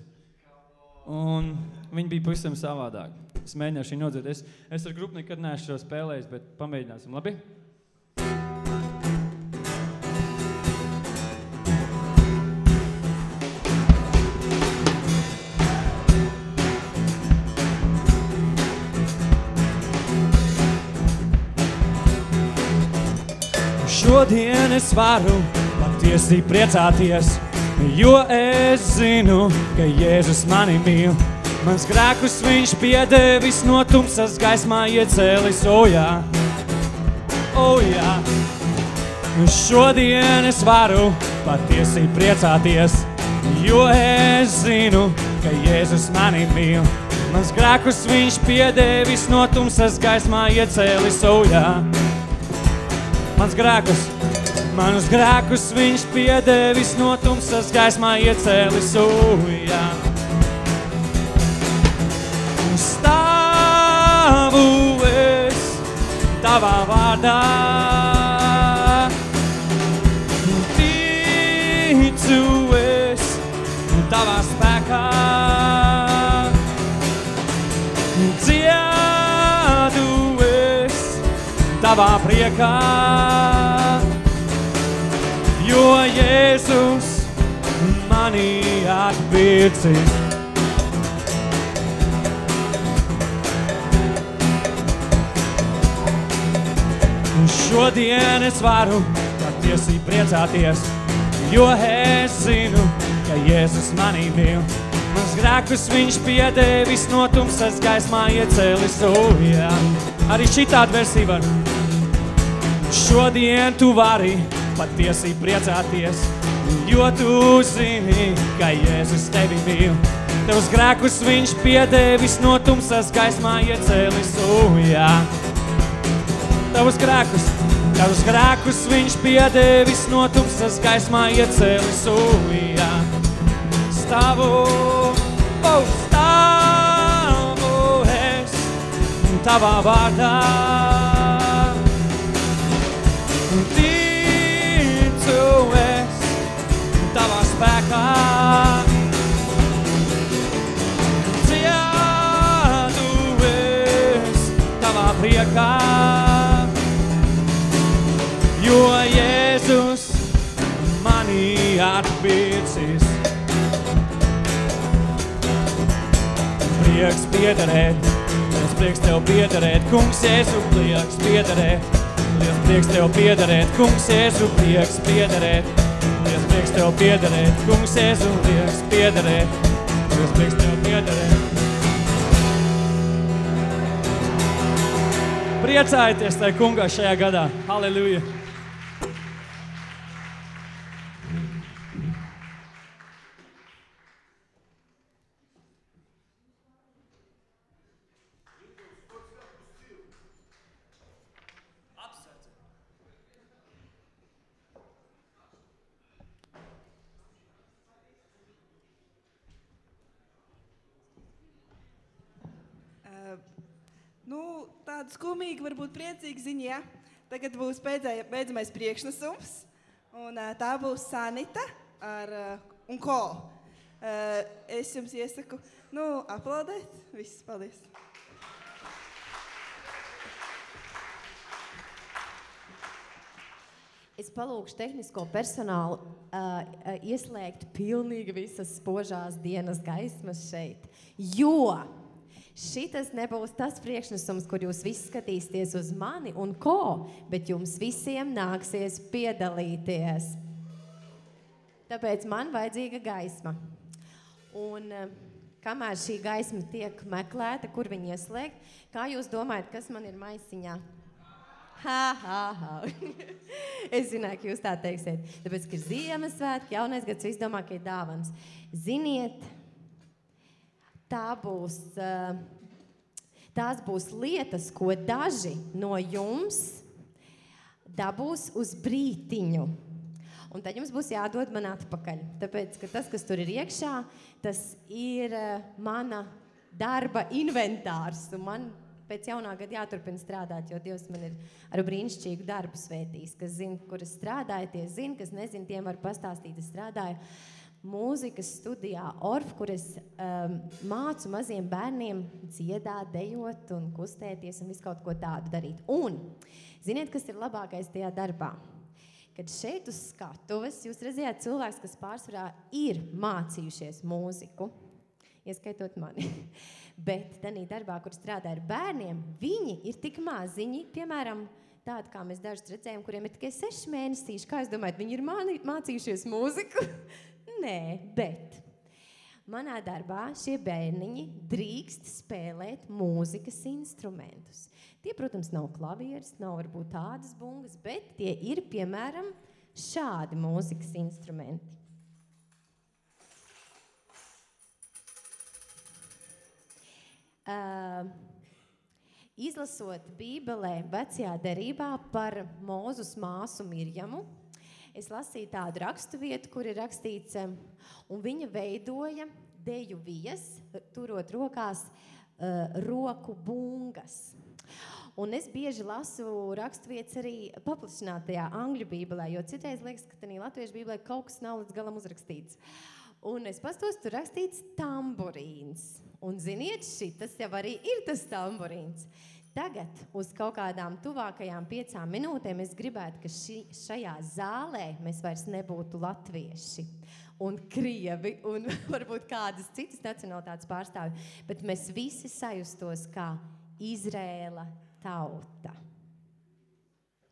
Un viņi bija pavisam savādāk. Es mēģināšu viņu nodzirdēt. Es, es ar grupu nekad neesmu spēlējis, bet pamēģināsim, labi? Šodien es varu patiesi priecāties, jo es zinu, ka Jēzus mani mīl. Mans grēkus viņš piedevis no tumsas gaismā iecēlis, o oh, jā, o oh, jā. Šodien es varu patiesi priecāties, jo es zinu, ka Jēzus mani mīl. Mans grēkus viņš piedevis no tumsas gaismā iecēlis, o oh, jā. Mans grēkus, manus grēkus viņš piedevis no tumsas gaismā iecēlis, o jā. Stāvu es tavā vārdā. Ticu es tavā spēkā. Tavā priekā. Jo Jēzus mani atpircis. Šodien es varu patiesi priecāties, jo es zinu, ka Jēzus manī mīl. Mans grēkus viņš piedevis no tumsas gaismā iecēlis, oh, jā. Arī šitāda versija var. Šodien tu vari patiesi priecāties, jo tu zini, ka Jēzus tevi mīl. Tavus grēkus viņš piedevis no tumsas gaismā iecēlis, oh, jā. Tavus grēkus, tavus grēkus viņš piedevis no tumsas gaismā iecēlis, oh, jā. Stāvu, oh, stāvu es tavā vārdā. Priekā. Jo Jēzus mani atpircis. Prieks piederēt, liels prieks tev piederēt, kungs Jēzu, prieks piederēt. Liels prieks tev piederēt, kungs Jēzu, prieks piederēt. Liels prieks tev piederēt, kungs Jēzu, prieks piederēt. Liels prieks tev piederēt. Priecājieties tajā kungā šajā gadā. Halleluja! Tāda skumīga, varbūt priecīga ziņa. Ja? Tagad būs beidzēja, beidzamais priekšnesums. Un, tā būs Sanita ar, un ko. Es jums iesaku nu, aplaudēt. Viss, paldies! Es palūgšu tehnisko personālu uh, ieslēgt pilnīgi visas spožās dienas gaismas šeit. Jo šis nebūs tas priekšnesums, kur jūs visi skatīsieties uz mani un ko, bet jums visiem nāksies piedalīties. Tāpēc man vajadzīga gaisma. Un, uh, kamēr šī gaisma tiek meklēta, kur viņa ieslēgt, kā jūs domājat, kas man ir maisiņā? Ha, ha, ha. (laughs) es zināju, ka jūs tā teiksiet. Tāpēc, ka Ziemassvētki, jaunais gads, viss domā, ka ir dāvans. Ziniet, tā būs, uh, tās būs lietas, ko daži no jums dabūs uz brītiņu. Un tad jums būs jādod man atpakaļ. Tāpēc, ka tas, kas tur ir iekšā, tas ir uh, mana darba inventārs. Un man pēc jaunā gada jāturpina strādāt, jo Dievs man ir ar brīnišķīgu darbu svētījis. Kas zina, kur es strādāju, tie zina, kas nezina, tiem var pastāstīt. Es strādāju mūzikas studijā Orf, kur es um, mācu maziem bērniem dziedāt, dejot un kustēties un visu kaut ko tādu darīt. Un ziniet, kas ir labākais tajā darbā? Kad šeit uz skatuves jūs redzējāt cilvēks, kas pārsvarā ir mācījušies mūziku, ieskaitot mani. (laughs) Bet tādā darbā, kur strādā ar bērniem, viņi ir tik maziņi, piemēram, tādi, kā mēs dažus redzējām, kuriem ir tikai seši mēnesīši. Kā jūs domājat, viņi ir mācījušies mūziku? (laughs) Nē, bet manā darbā šie bērniņi drīkst spēlēt mūzikas instrumentus. Tie, protams, nav klavieres, nav varbūt tādas bungas, bet tie ir piemēram šādi mūzikas instrumenti. Uh, izlasot Bībelē, vecajā derībā par Mūzus māsu Mirjamu, es lasīju tādu raksturvietu, kur ir rakstīts, un viņa veidoja deju vijas, turot rokās uh, roku bungas. Un es bieži lasu raksturvietas arī paplašinātajā angļu bībelē, jo citreiz liekas, ka tajā latviešu bībelē kaut kas nav līdz galam uzrakstīts. Un es pastos, tur rakstīts tamborīns. Un ziniet, šitas jau arī ir tas tamborīns. Tagad uz kaut kādām tuvākajām piecām minūtēm es gribētu, ka ši, šajā zālē mēs vairs nebūtu latvieši un krievi un (laughs) varbūt kādas citas nacionālitātes pārstāvi, bet mēs visi sajustos kā Izrēla tauta.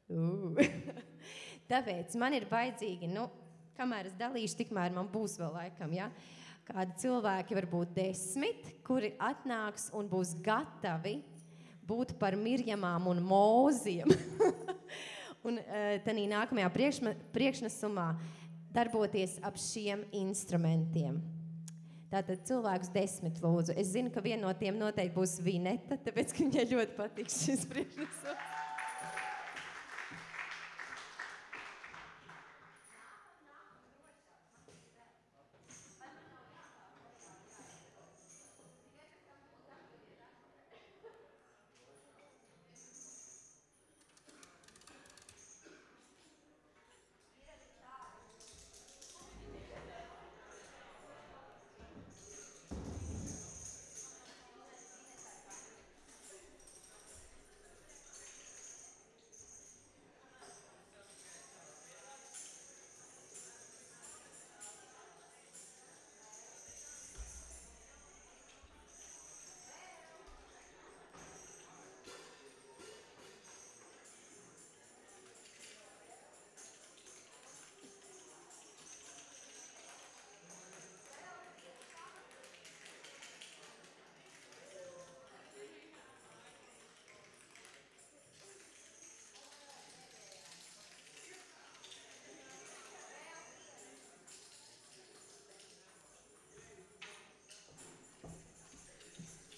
Uh. (laughs) Tāpēc man ir vajadzīgi, nu, kamēr es dalīšu, tikmēr man būs vēl laikam, ja? kādi cilvēki, varbūt desmit, kuri atnāks un būs gatavi būt par mirjamām un mūziem. (laughs) un tad nākamajā priekšma, priekšnesumā darboties ap šiem instrumentiem. Tātad cilvēks desmit lūdzu. Es zinu, ka viena no tiem noteikti būs Vineta, tāpēc, ka viņai ļoti patiks šis priekšnesums.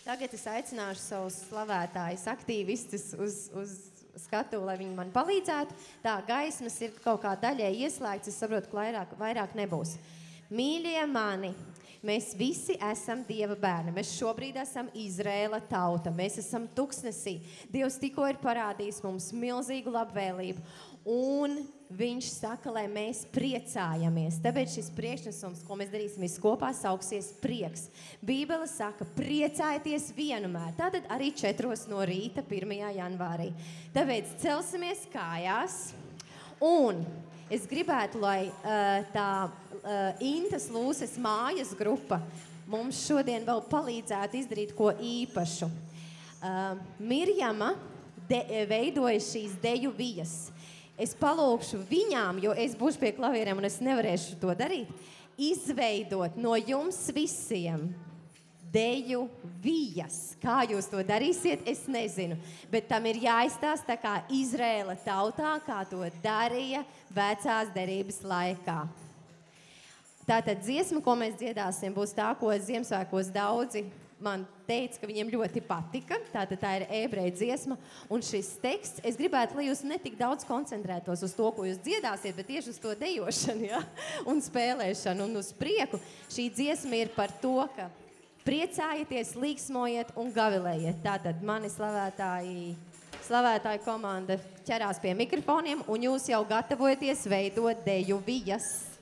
Tagad es aicināšu savus slavētājus, aktīvistus uz, uz skatu, lai viņi man palīdzētu. Tā gaismas ir kaut kā daļai ieslēgts. Es saprotu, ka vairāk, vairāk nebūs. Mīļie mani, mēs visi esam Dieva bērni. Mēs šobrīd esam Izrēla tauta. Mēs esam tuksnesī. Dievs tikko ir parādījis mums milzīgu labvēlību. Un viņš saka, lai mēs priecājamies. Tāpēc šis priekšnesums, ko mēs darīsim visi kopā, sauksies prieks. Bībele saka, priecājieties vienmēr. Tātad arī 4 no rīta, 1. janvārī. Tāpēc celsimies kājās un es gribētu, lai uh, tā uh, Intas Lūses mājas grupa mums šodien vēl palīdzētu izdarīt ko īpašu. Uh, Mirjama de, veidoja šīs deju vijas. Es palūkšu viņām, jo es būšu pie klavieriem un es nevarēšu to darīt, izveidot no jums visiem deju vijas. Kā jūs to darīsiet, es nezinu. Bet tam ir jāizstāsta kā Izrēla tautā, kā to darīja vecās derības laikā. Tātad dziesma, ko mēs dziedāsim, būs tā, ko Ziemassvētkos daudzi man teica, ka viņiem ļoti patika. Tātad tā ir ebreju dziesma. Un šis teksts, es gribētu, lai jūs ne tik daudz koncentrētos uz to, ko jūs dziedāsiet, bet tieši uz to dejošanu ja? (laughs) un spēlēšanu un uz prieku. Šī dziesma ir par to, ka Priecājieties, līksmojiet un gavilējiet. Tātad mani slavētāji, slavētāji komanda ķerās pie mikrofoniem, un jūs jau gatavojaties veidot deju vijas.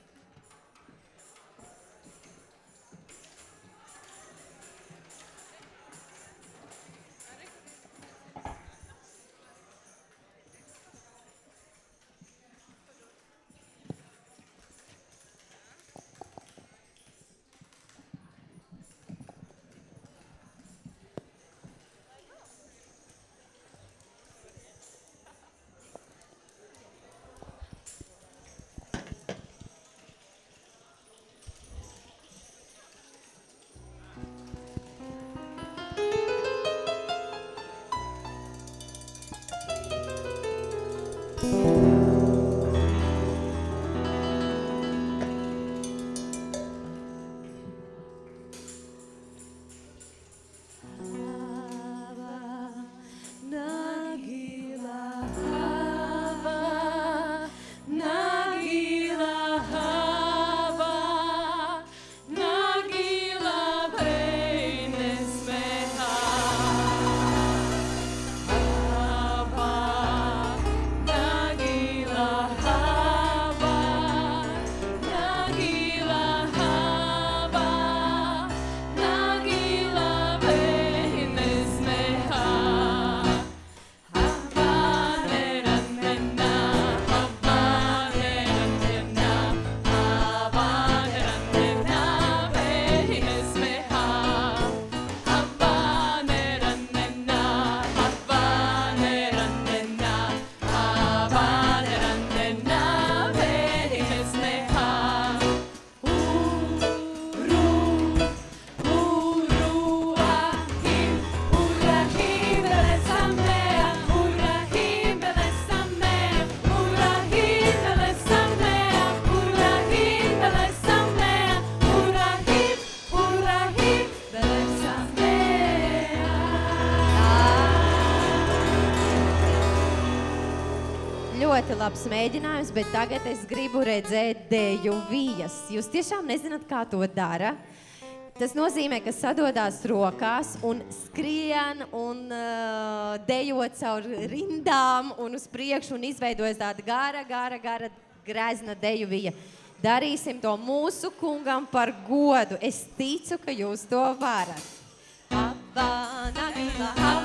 Mēģinājums, bet tagad es gribu redzēt deju vijas. Jūs tiešām nezināt, kā to dara. Tas nozīmē, ka sadodās rokās un skrien un uh, dejo caur rindām un uz priekšu un izveidojas tāda gara, gara, gara, grezna deju vija. Darīsim to mūsu kungam par godu. Es ticu, ka jūs to varat. Abba, nagila,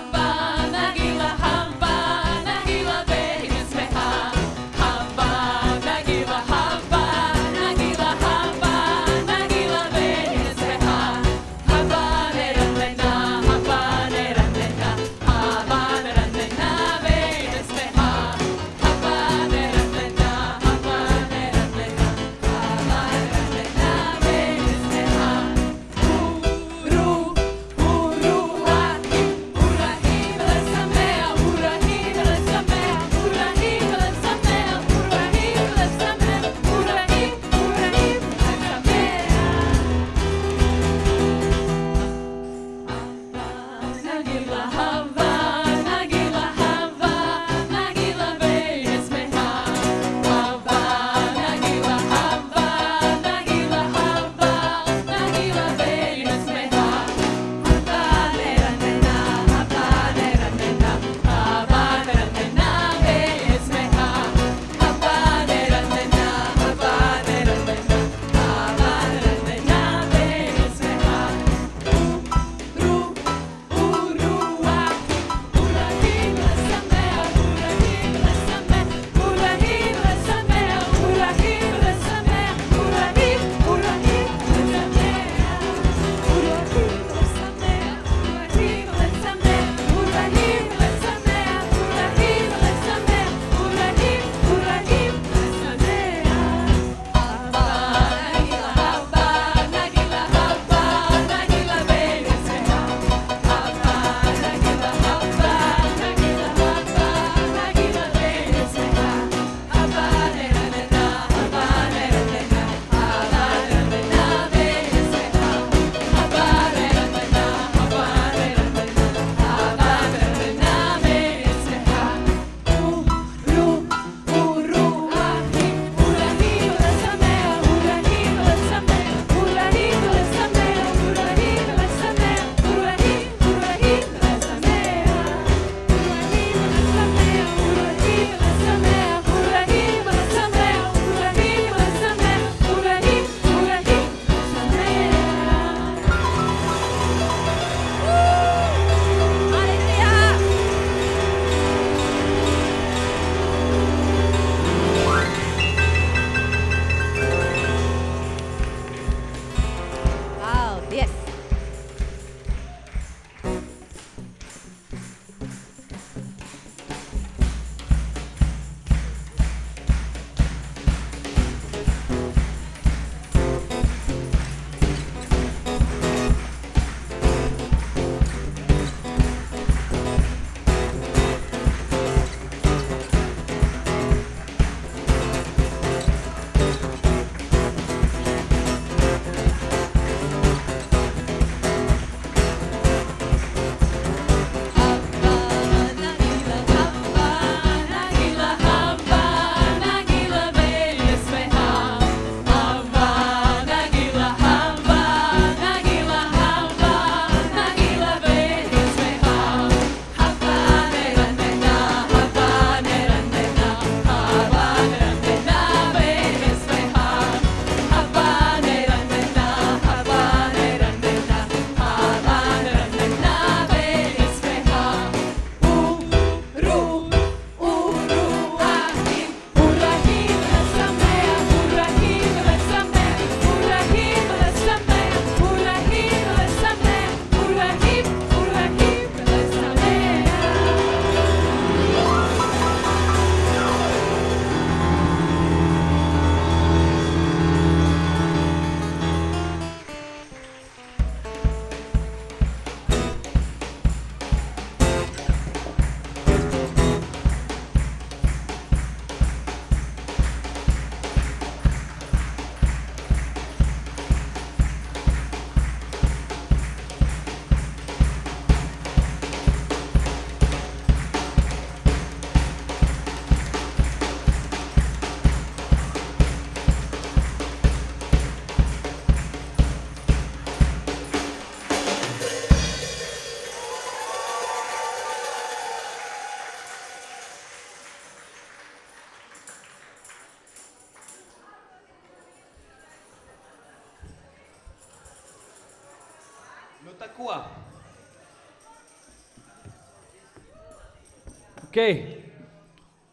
Ok.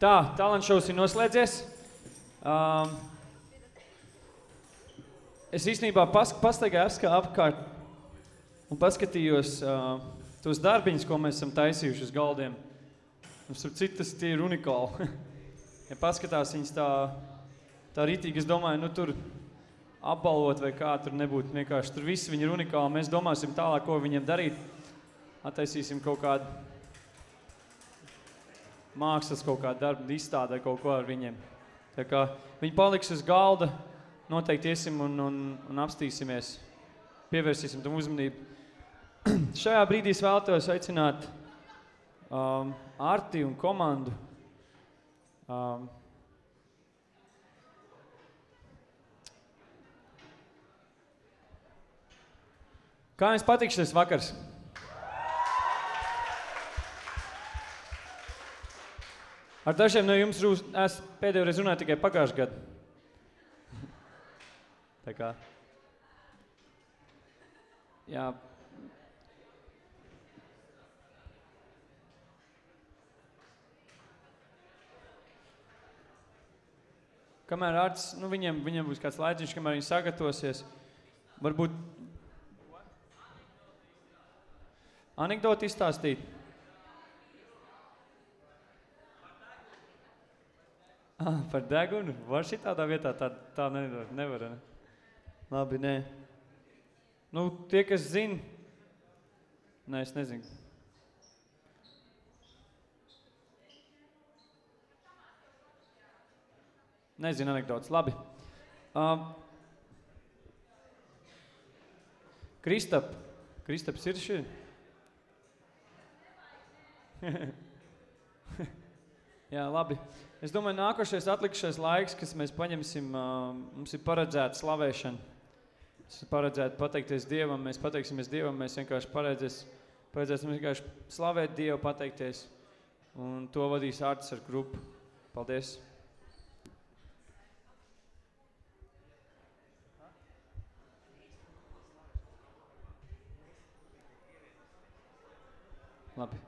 Tā, talants šovs ir noslēdzies. Um, es īstenībā pas, pastaigāju apskā apkārt un paskatījos uh, tos darbiņus, ko mēs esam taisījuši uz galdiem. Un starp citu, tas tie ir unikāli. (laughs) ja paskatās viņas tā, tā rītīgi, es domāju, nu tur apbalvot vai kā tur nebūtu vienkārši. Tur viss viņi ir unikāli. Mēs domāsim tālāk, ko viņiem darīt. Attaisīsim kaut kādu mākslas kaut kādu darbu, izstādē kaut ko ar viņiem. Tā kā viņi paliks uz galda, noteikti iesim un, un, un apstīsimies. Pievērsīsim tam uzmanību. (clears throat) Šajā brīdī es vēlētos aicināt um, Arti un komandu. Um, Kā jums patīk šis vakars? Ar dažiem no jums rūs, es pēdējo reizi runāju tikai pagājušajā gadā. Tā kā. Jā. Kamēr ārsts, nu viņiem, viņiem būs kāds laiciņš, kamēr viņi sagatavosies, varbūt anekdoti izstāstīt. Ah, par degunu? Var šī tādā vietā tā, tā nevar, nevar, ne? Labi, nē. Nu, tie, kas zina, nē, es nezinu. Nezinu anekdotas. Labi. Uh, Kristap. Kristaps ir šī? (laughs) Jā, labi. Es domāju, nākošais atlikušais laiks, kas mēs paņemsim, mums ir paredzēta slavēšana. Tas ir paredzēta pateikties Dievam, mēs pateiksimies Dievam, mēs vienkārši paredzēs, paredzēsim vienkārši slavēt Dievu, pateikties. Un to vadīs Ārts ar grupu. Paldies! Labi.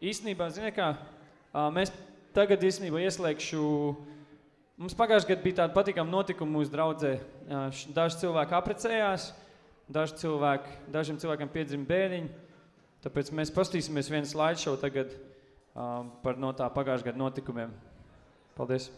Īstenībā, ziniet kā, mēs tagad īstenībā ieslēgšu, mums pagājušajā gadā bija tāda patīkama notikuma mūsu draudzē. Daži cilvēki aprecējās, daži cilvēki, dažiem cilvēkiem piedzima bērniņi, tāpēc mēs pastīsimies vienu slideshow tagad ā, par no tā pagājušajā gada notikumiem. Paldies!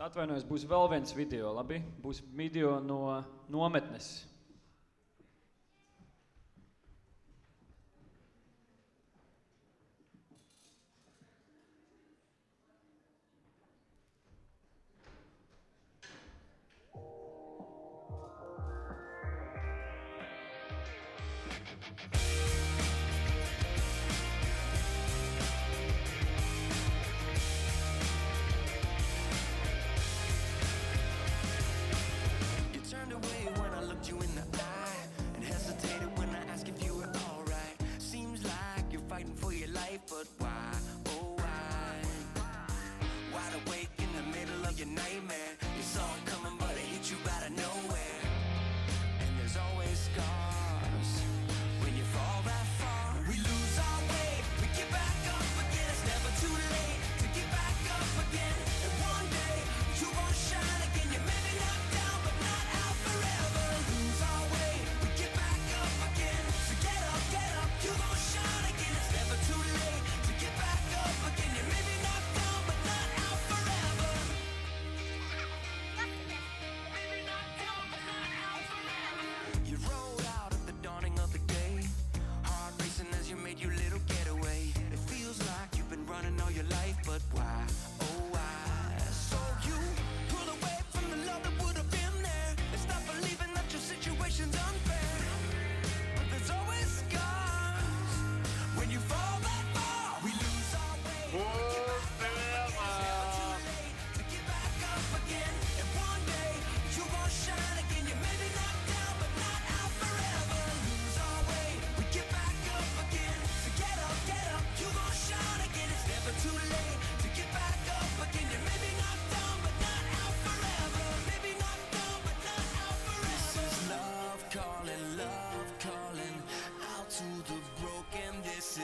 Es atvainojos, būs vēl viens video. Labi? Būs video no nometnes.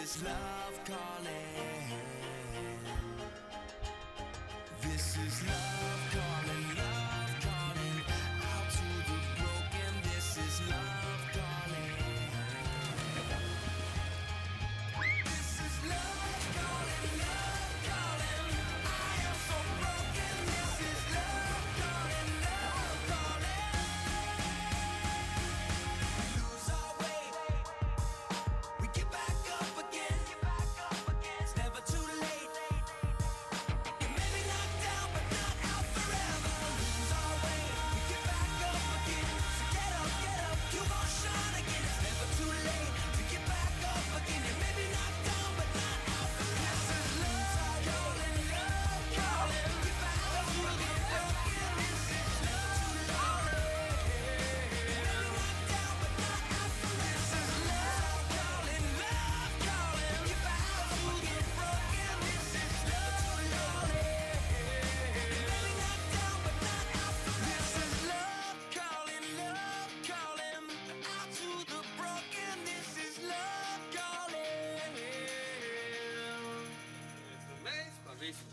is love.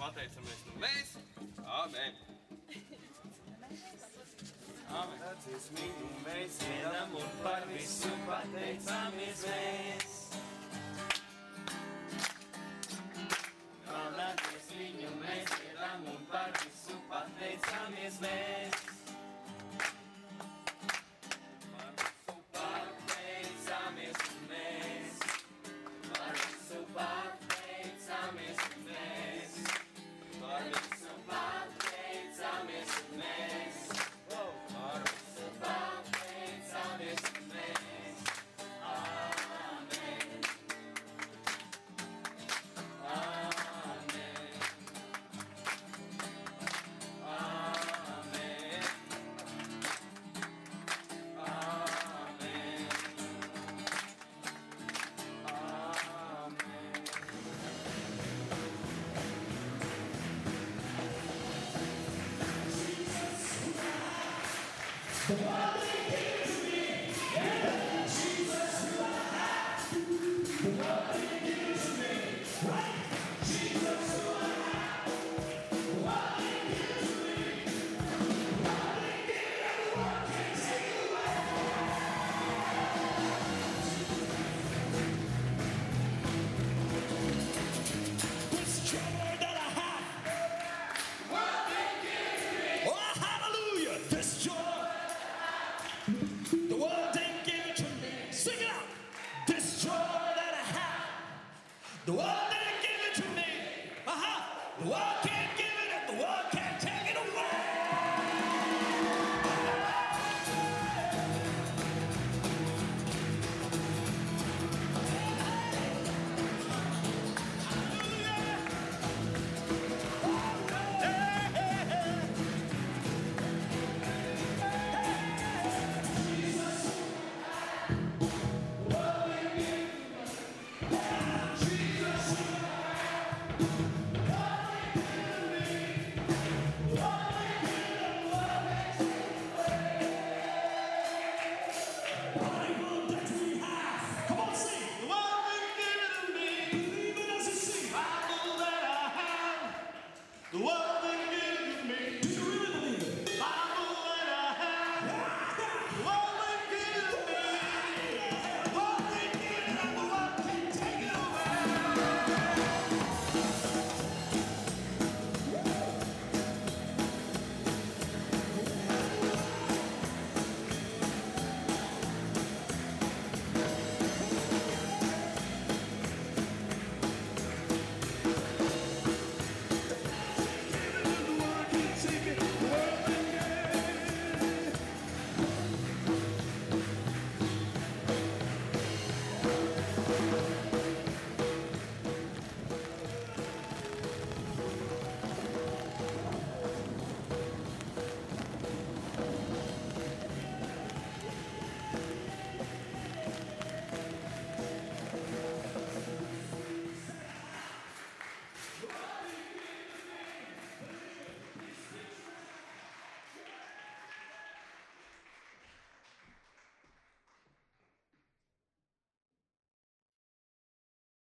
pateicamies nu mēs. Amen! Amen! Mēs vienam un par visu pateicamies mēs.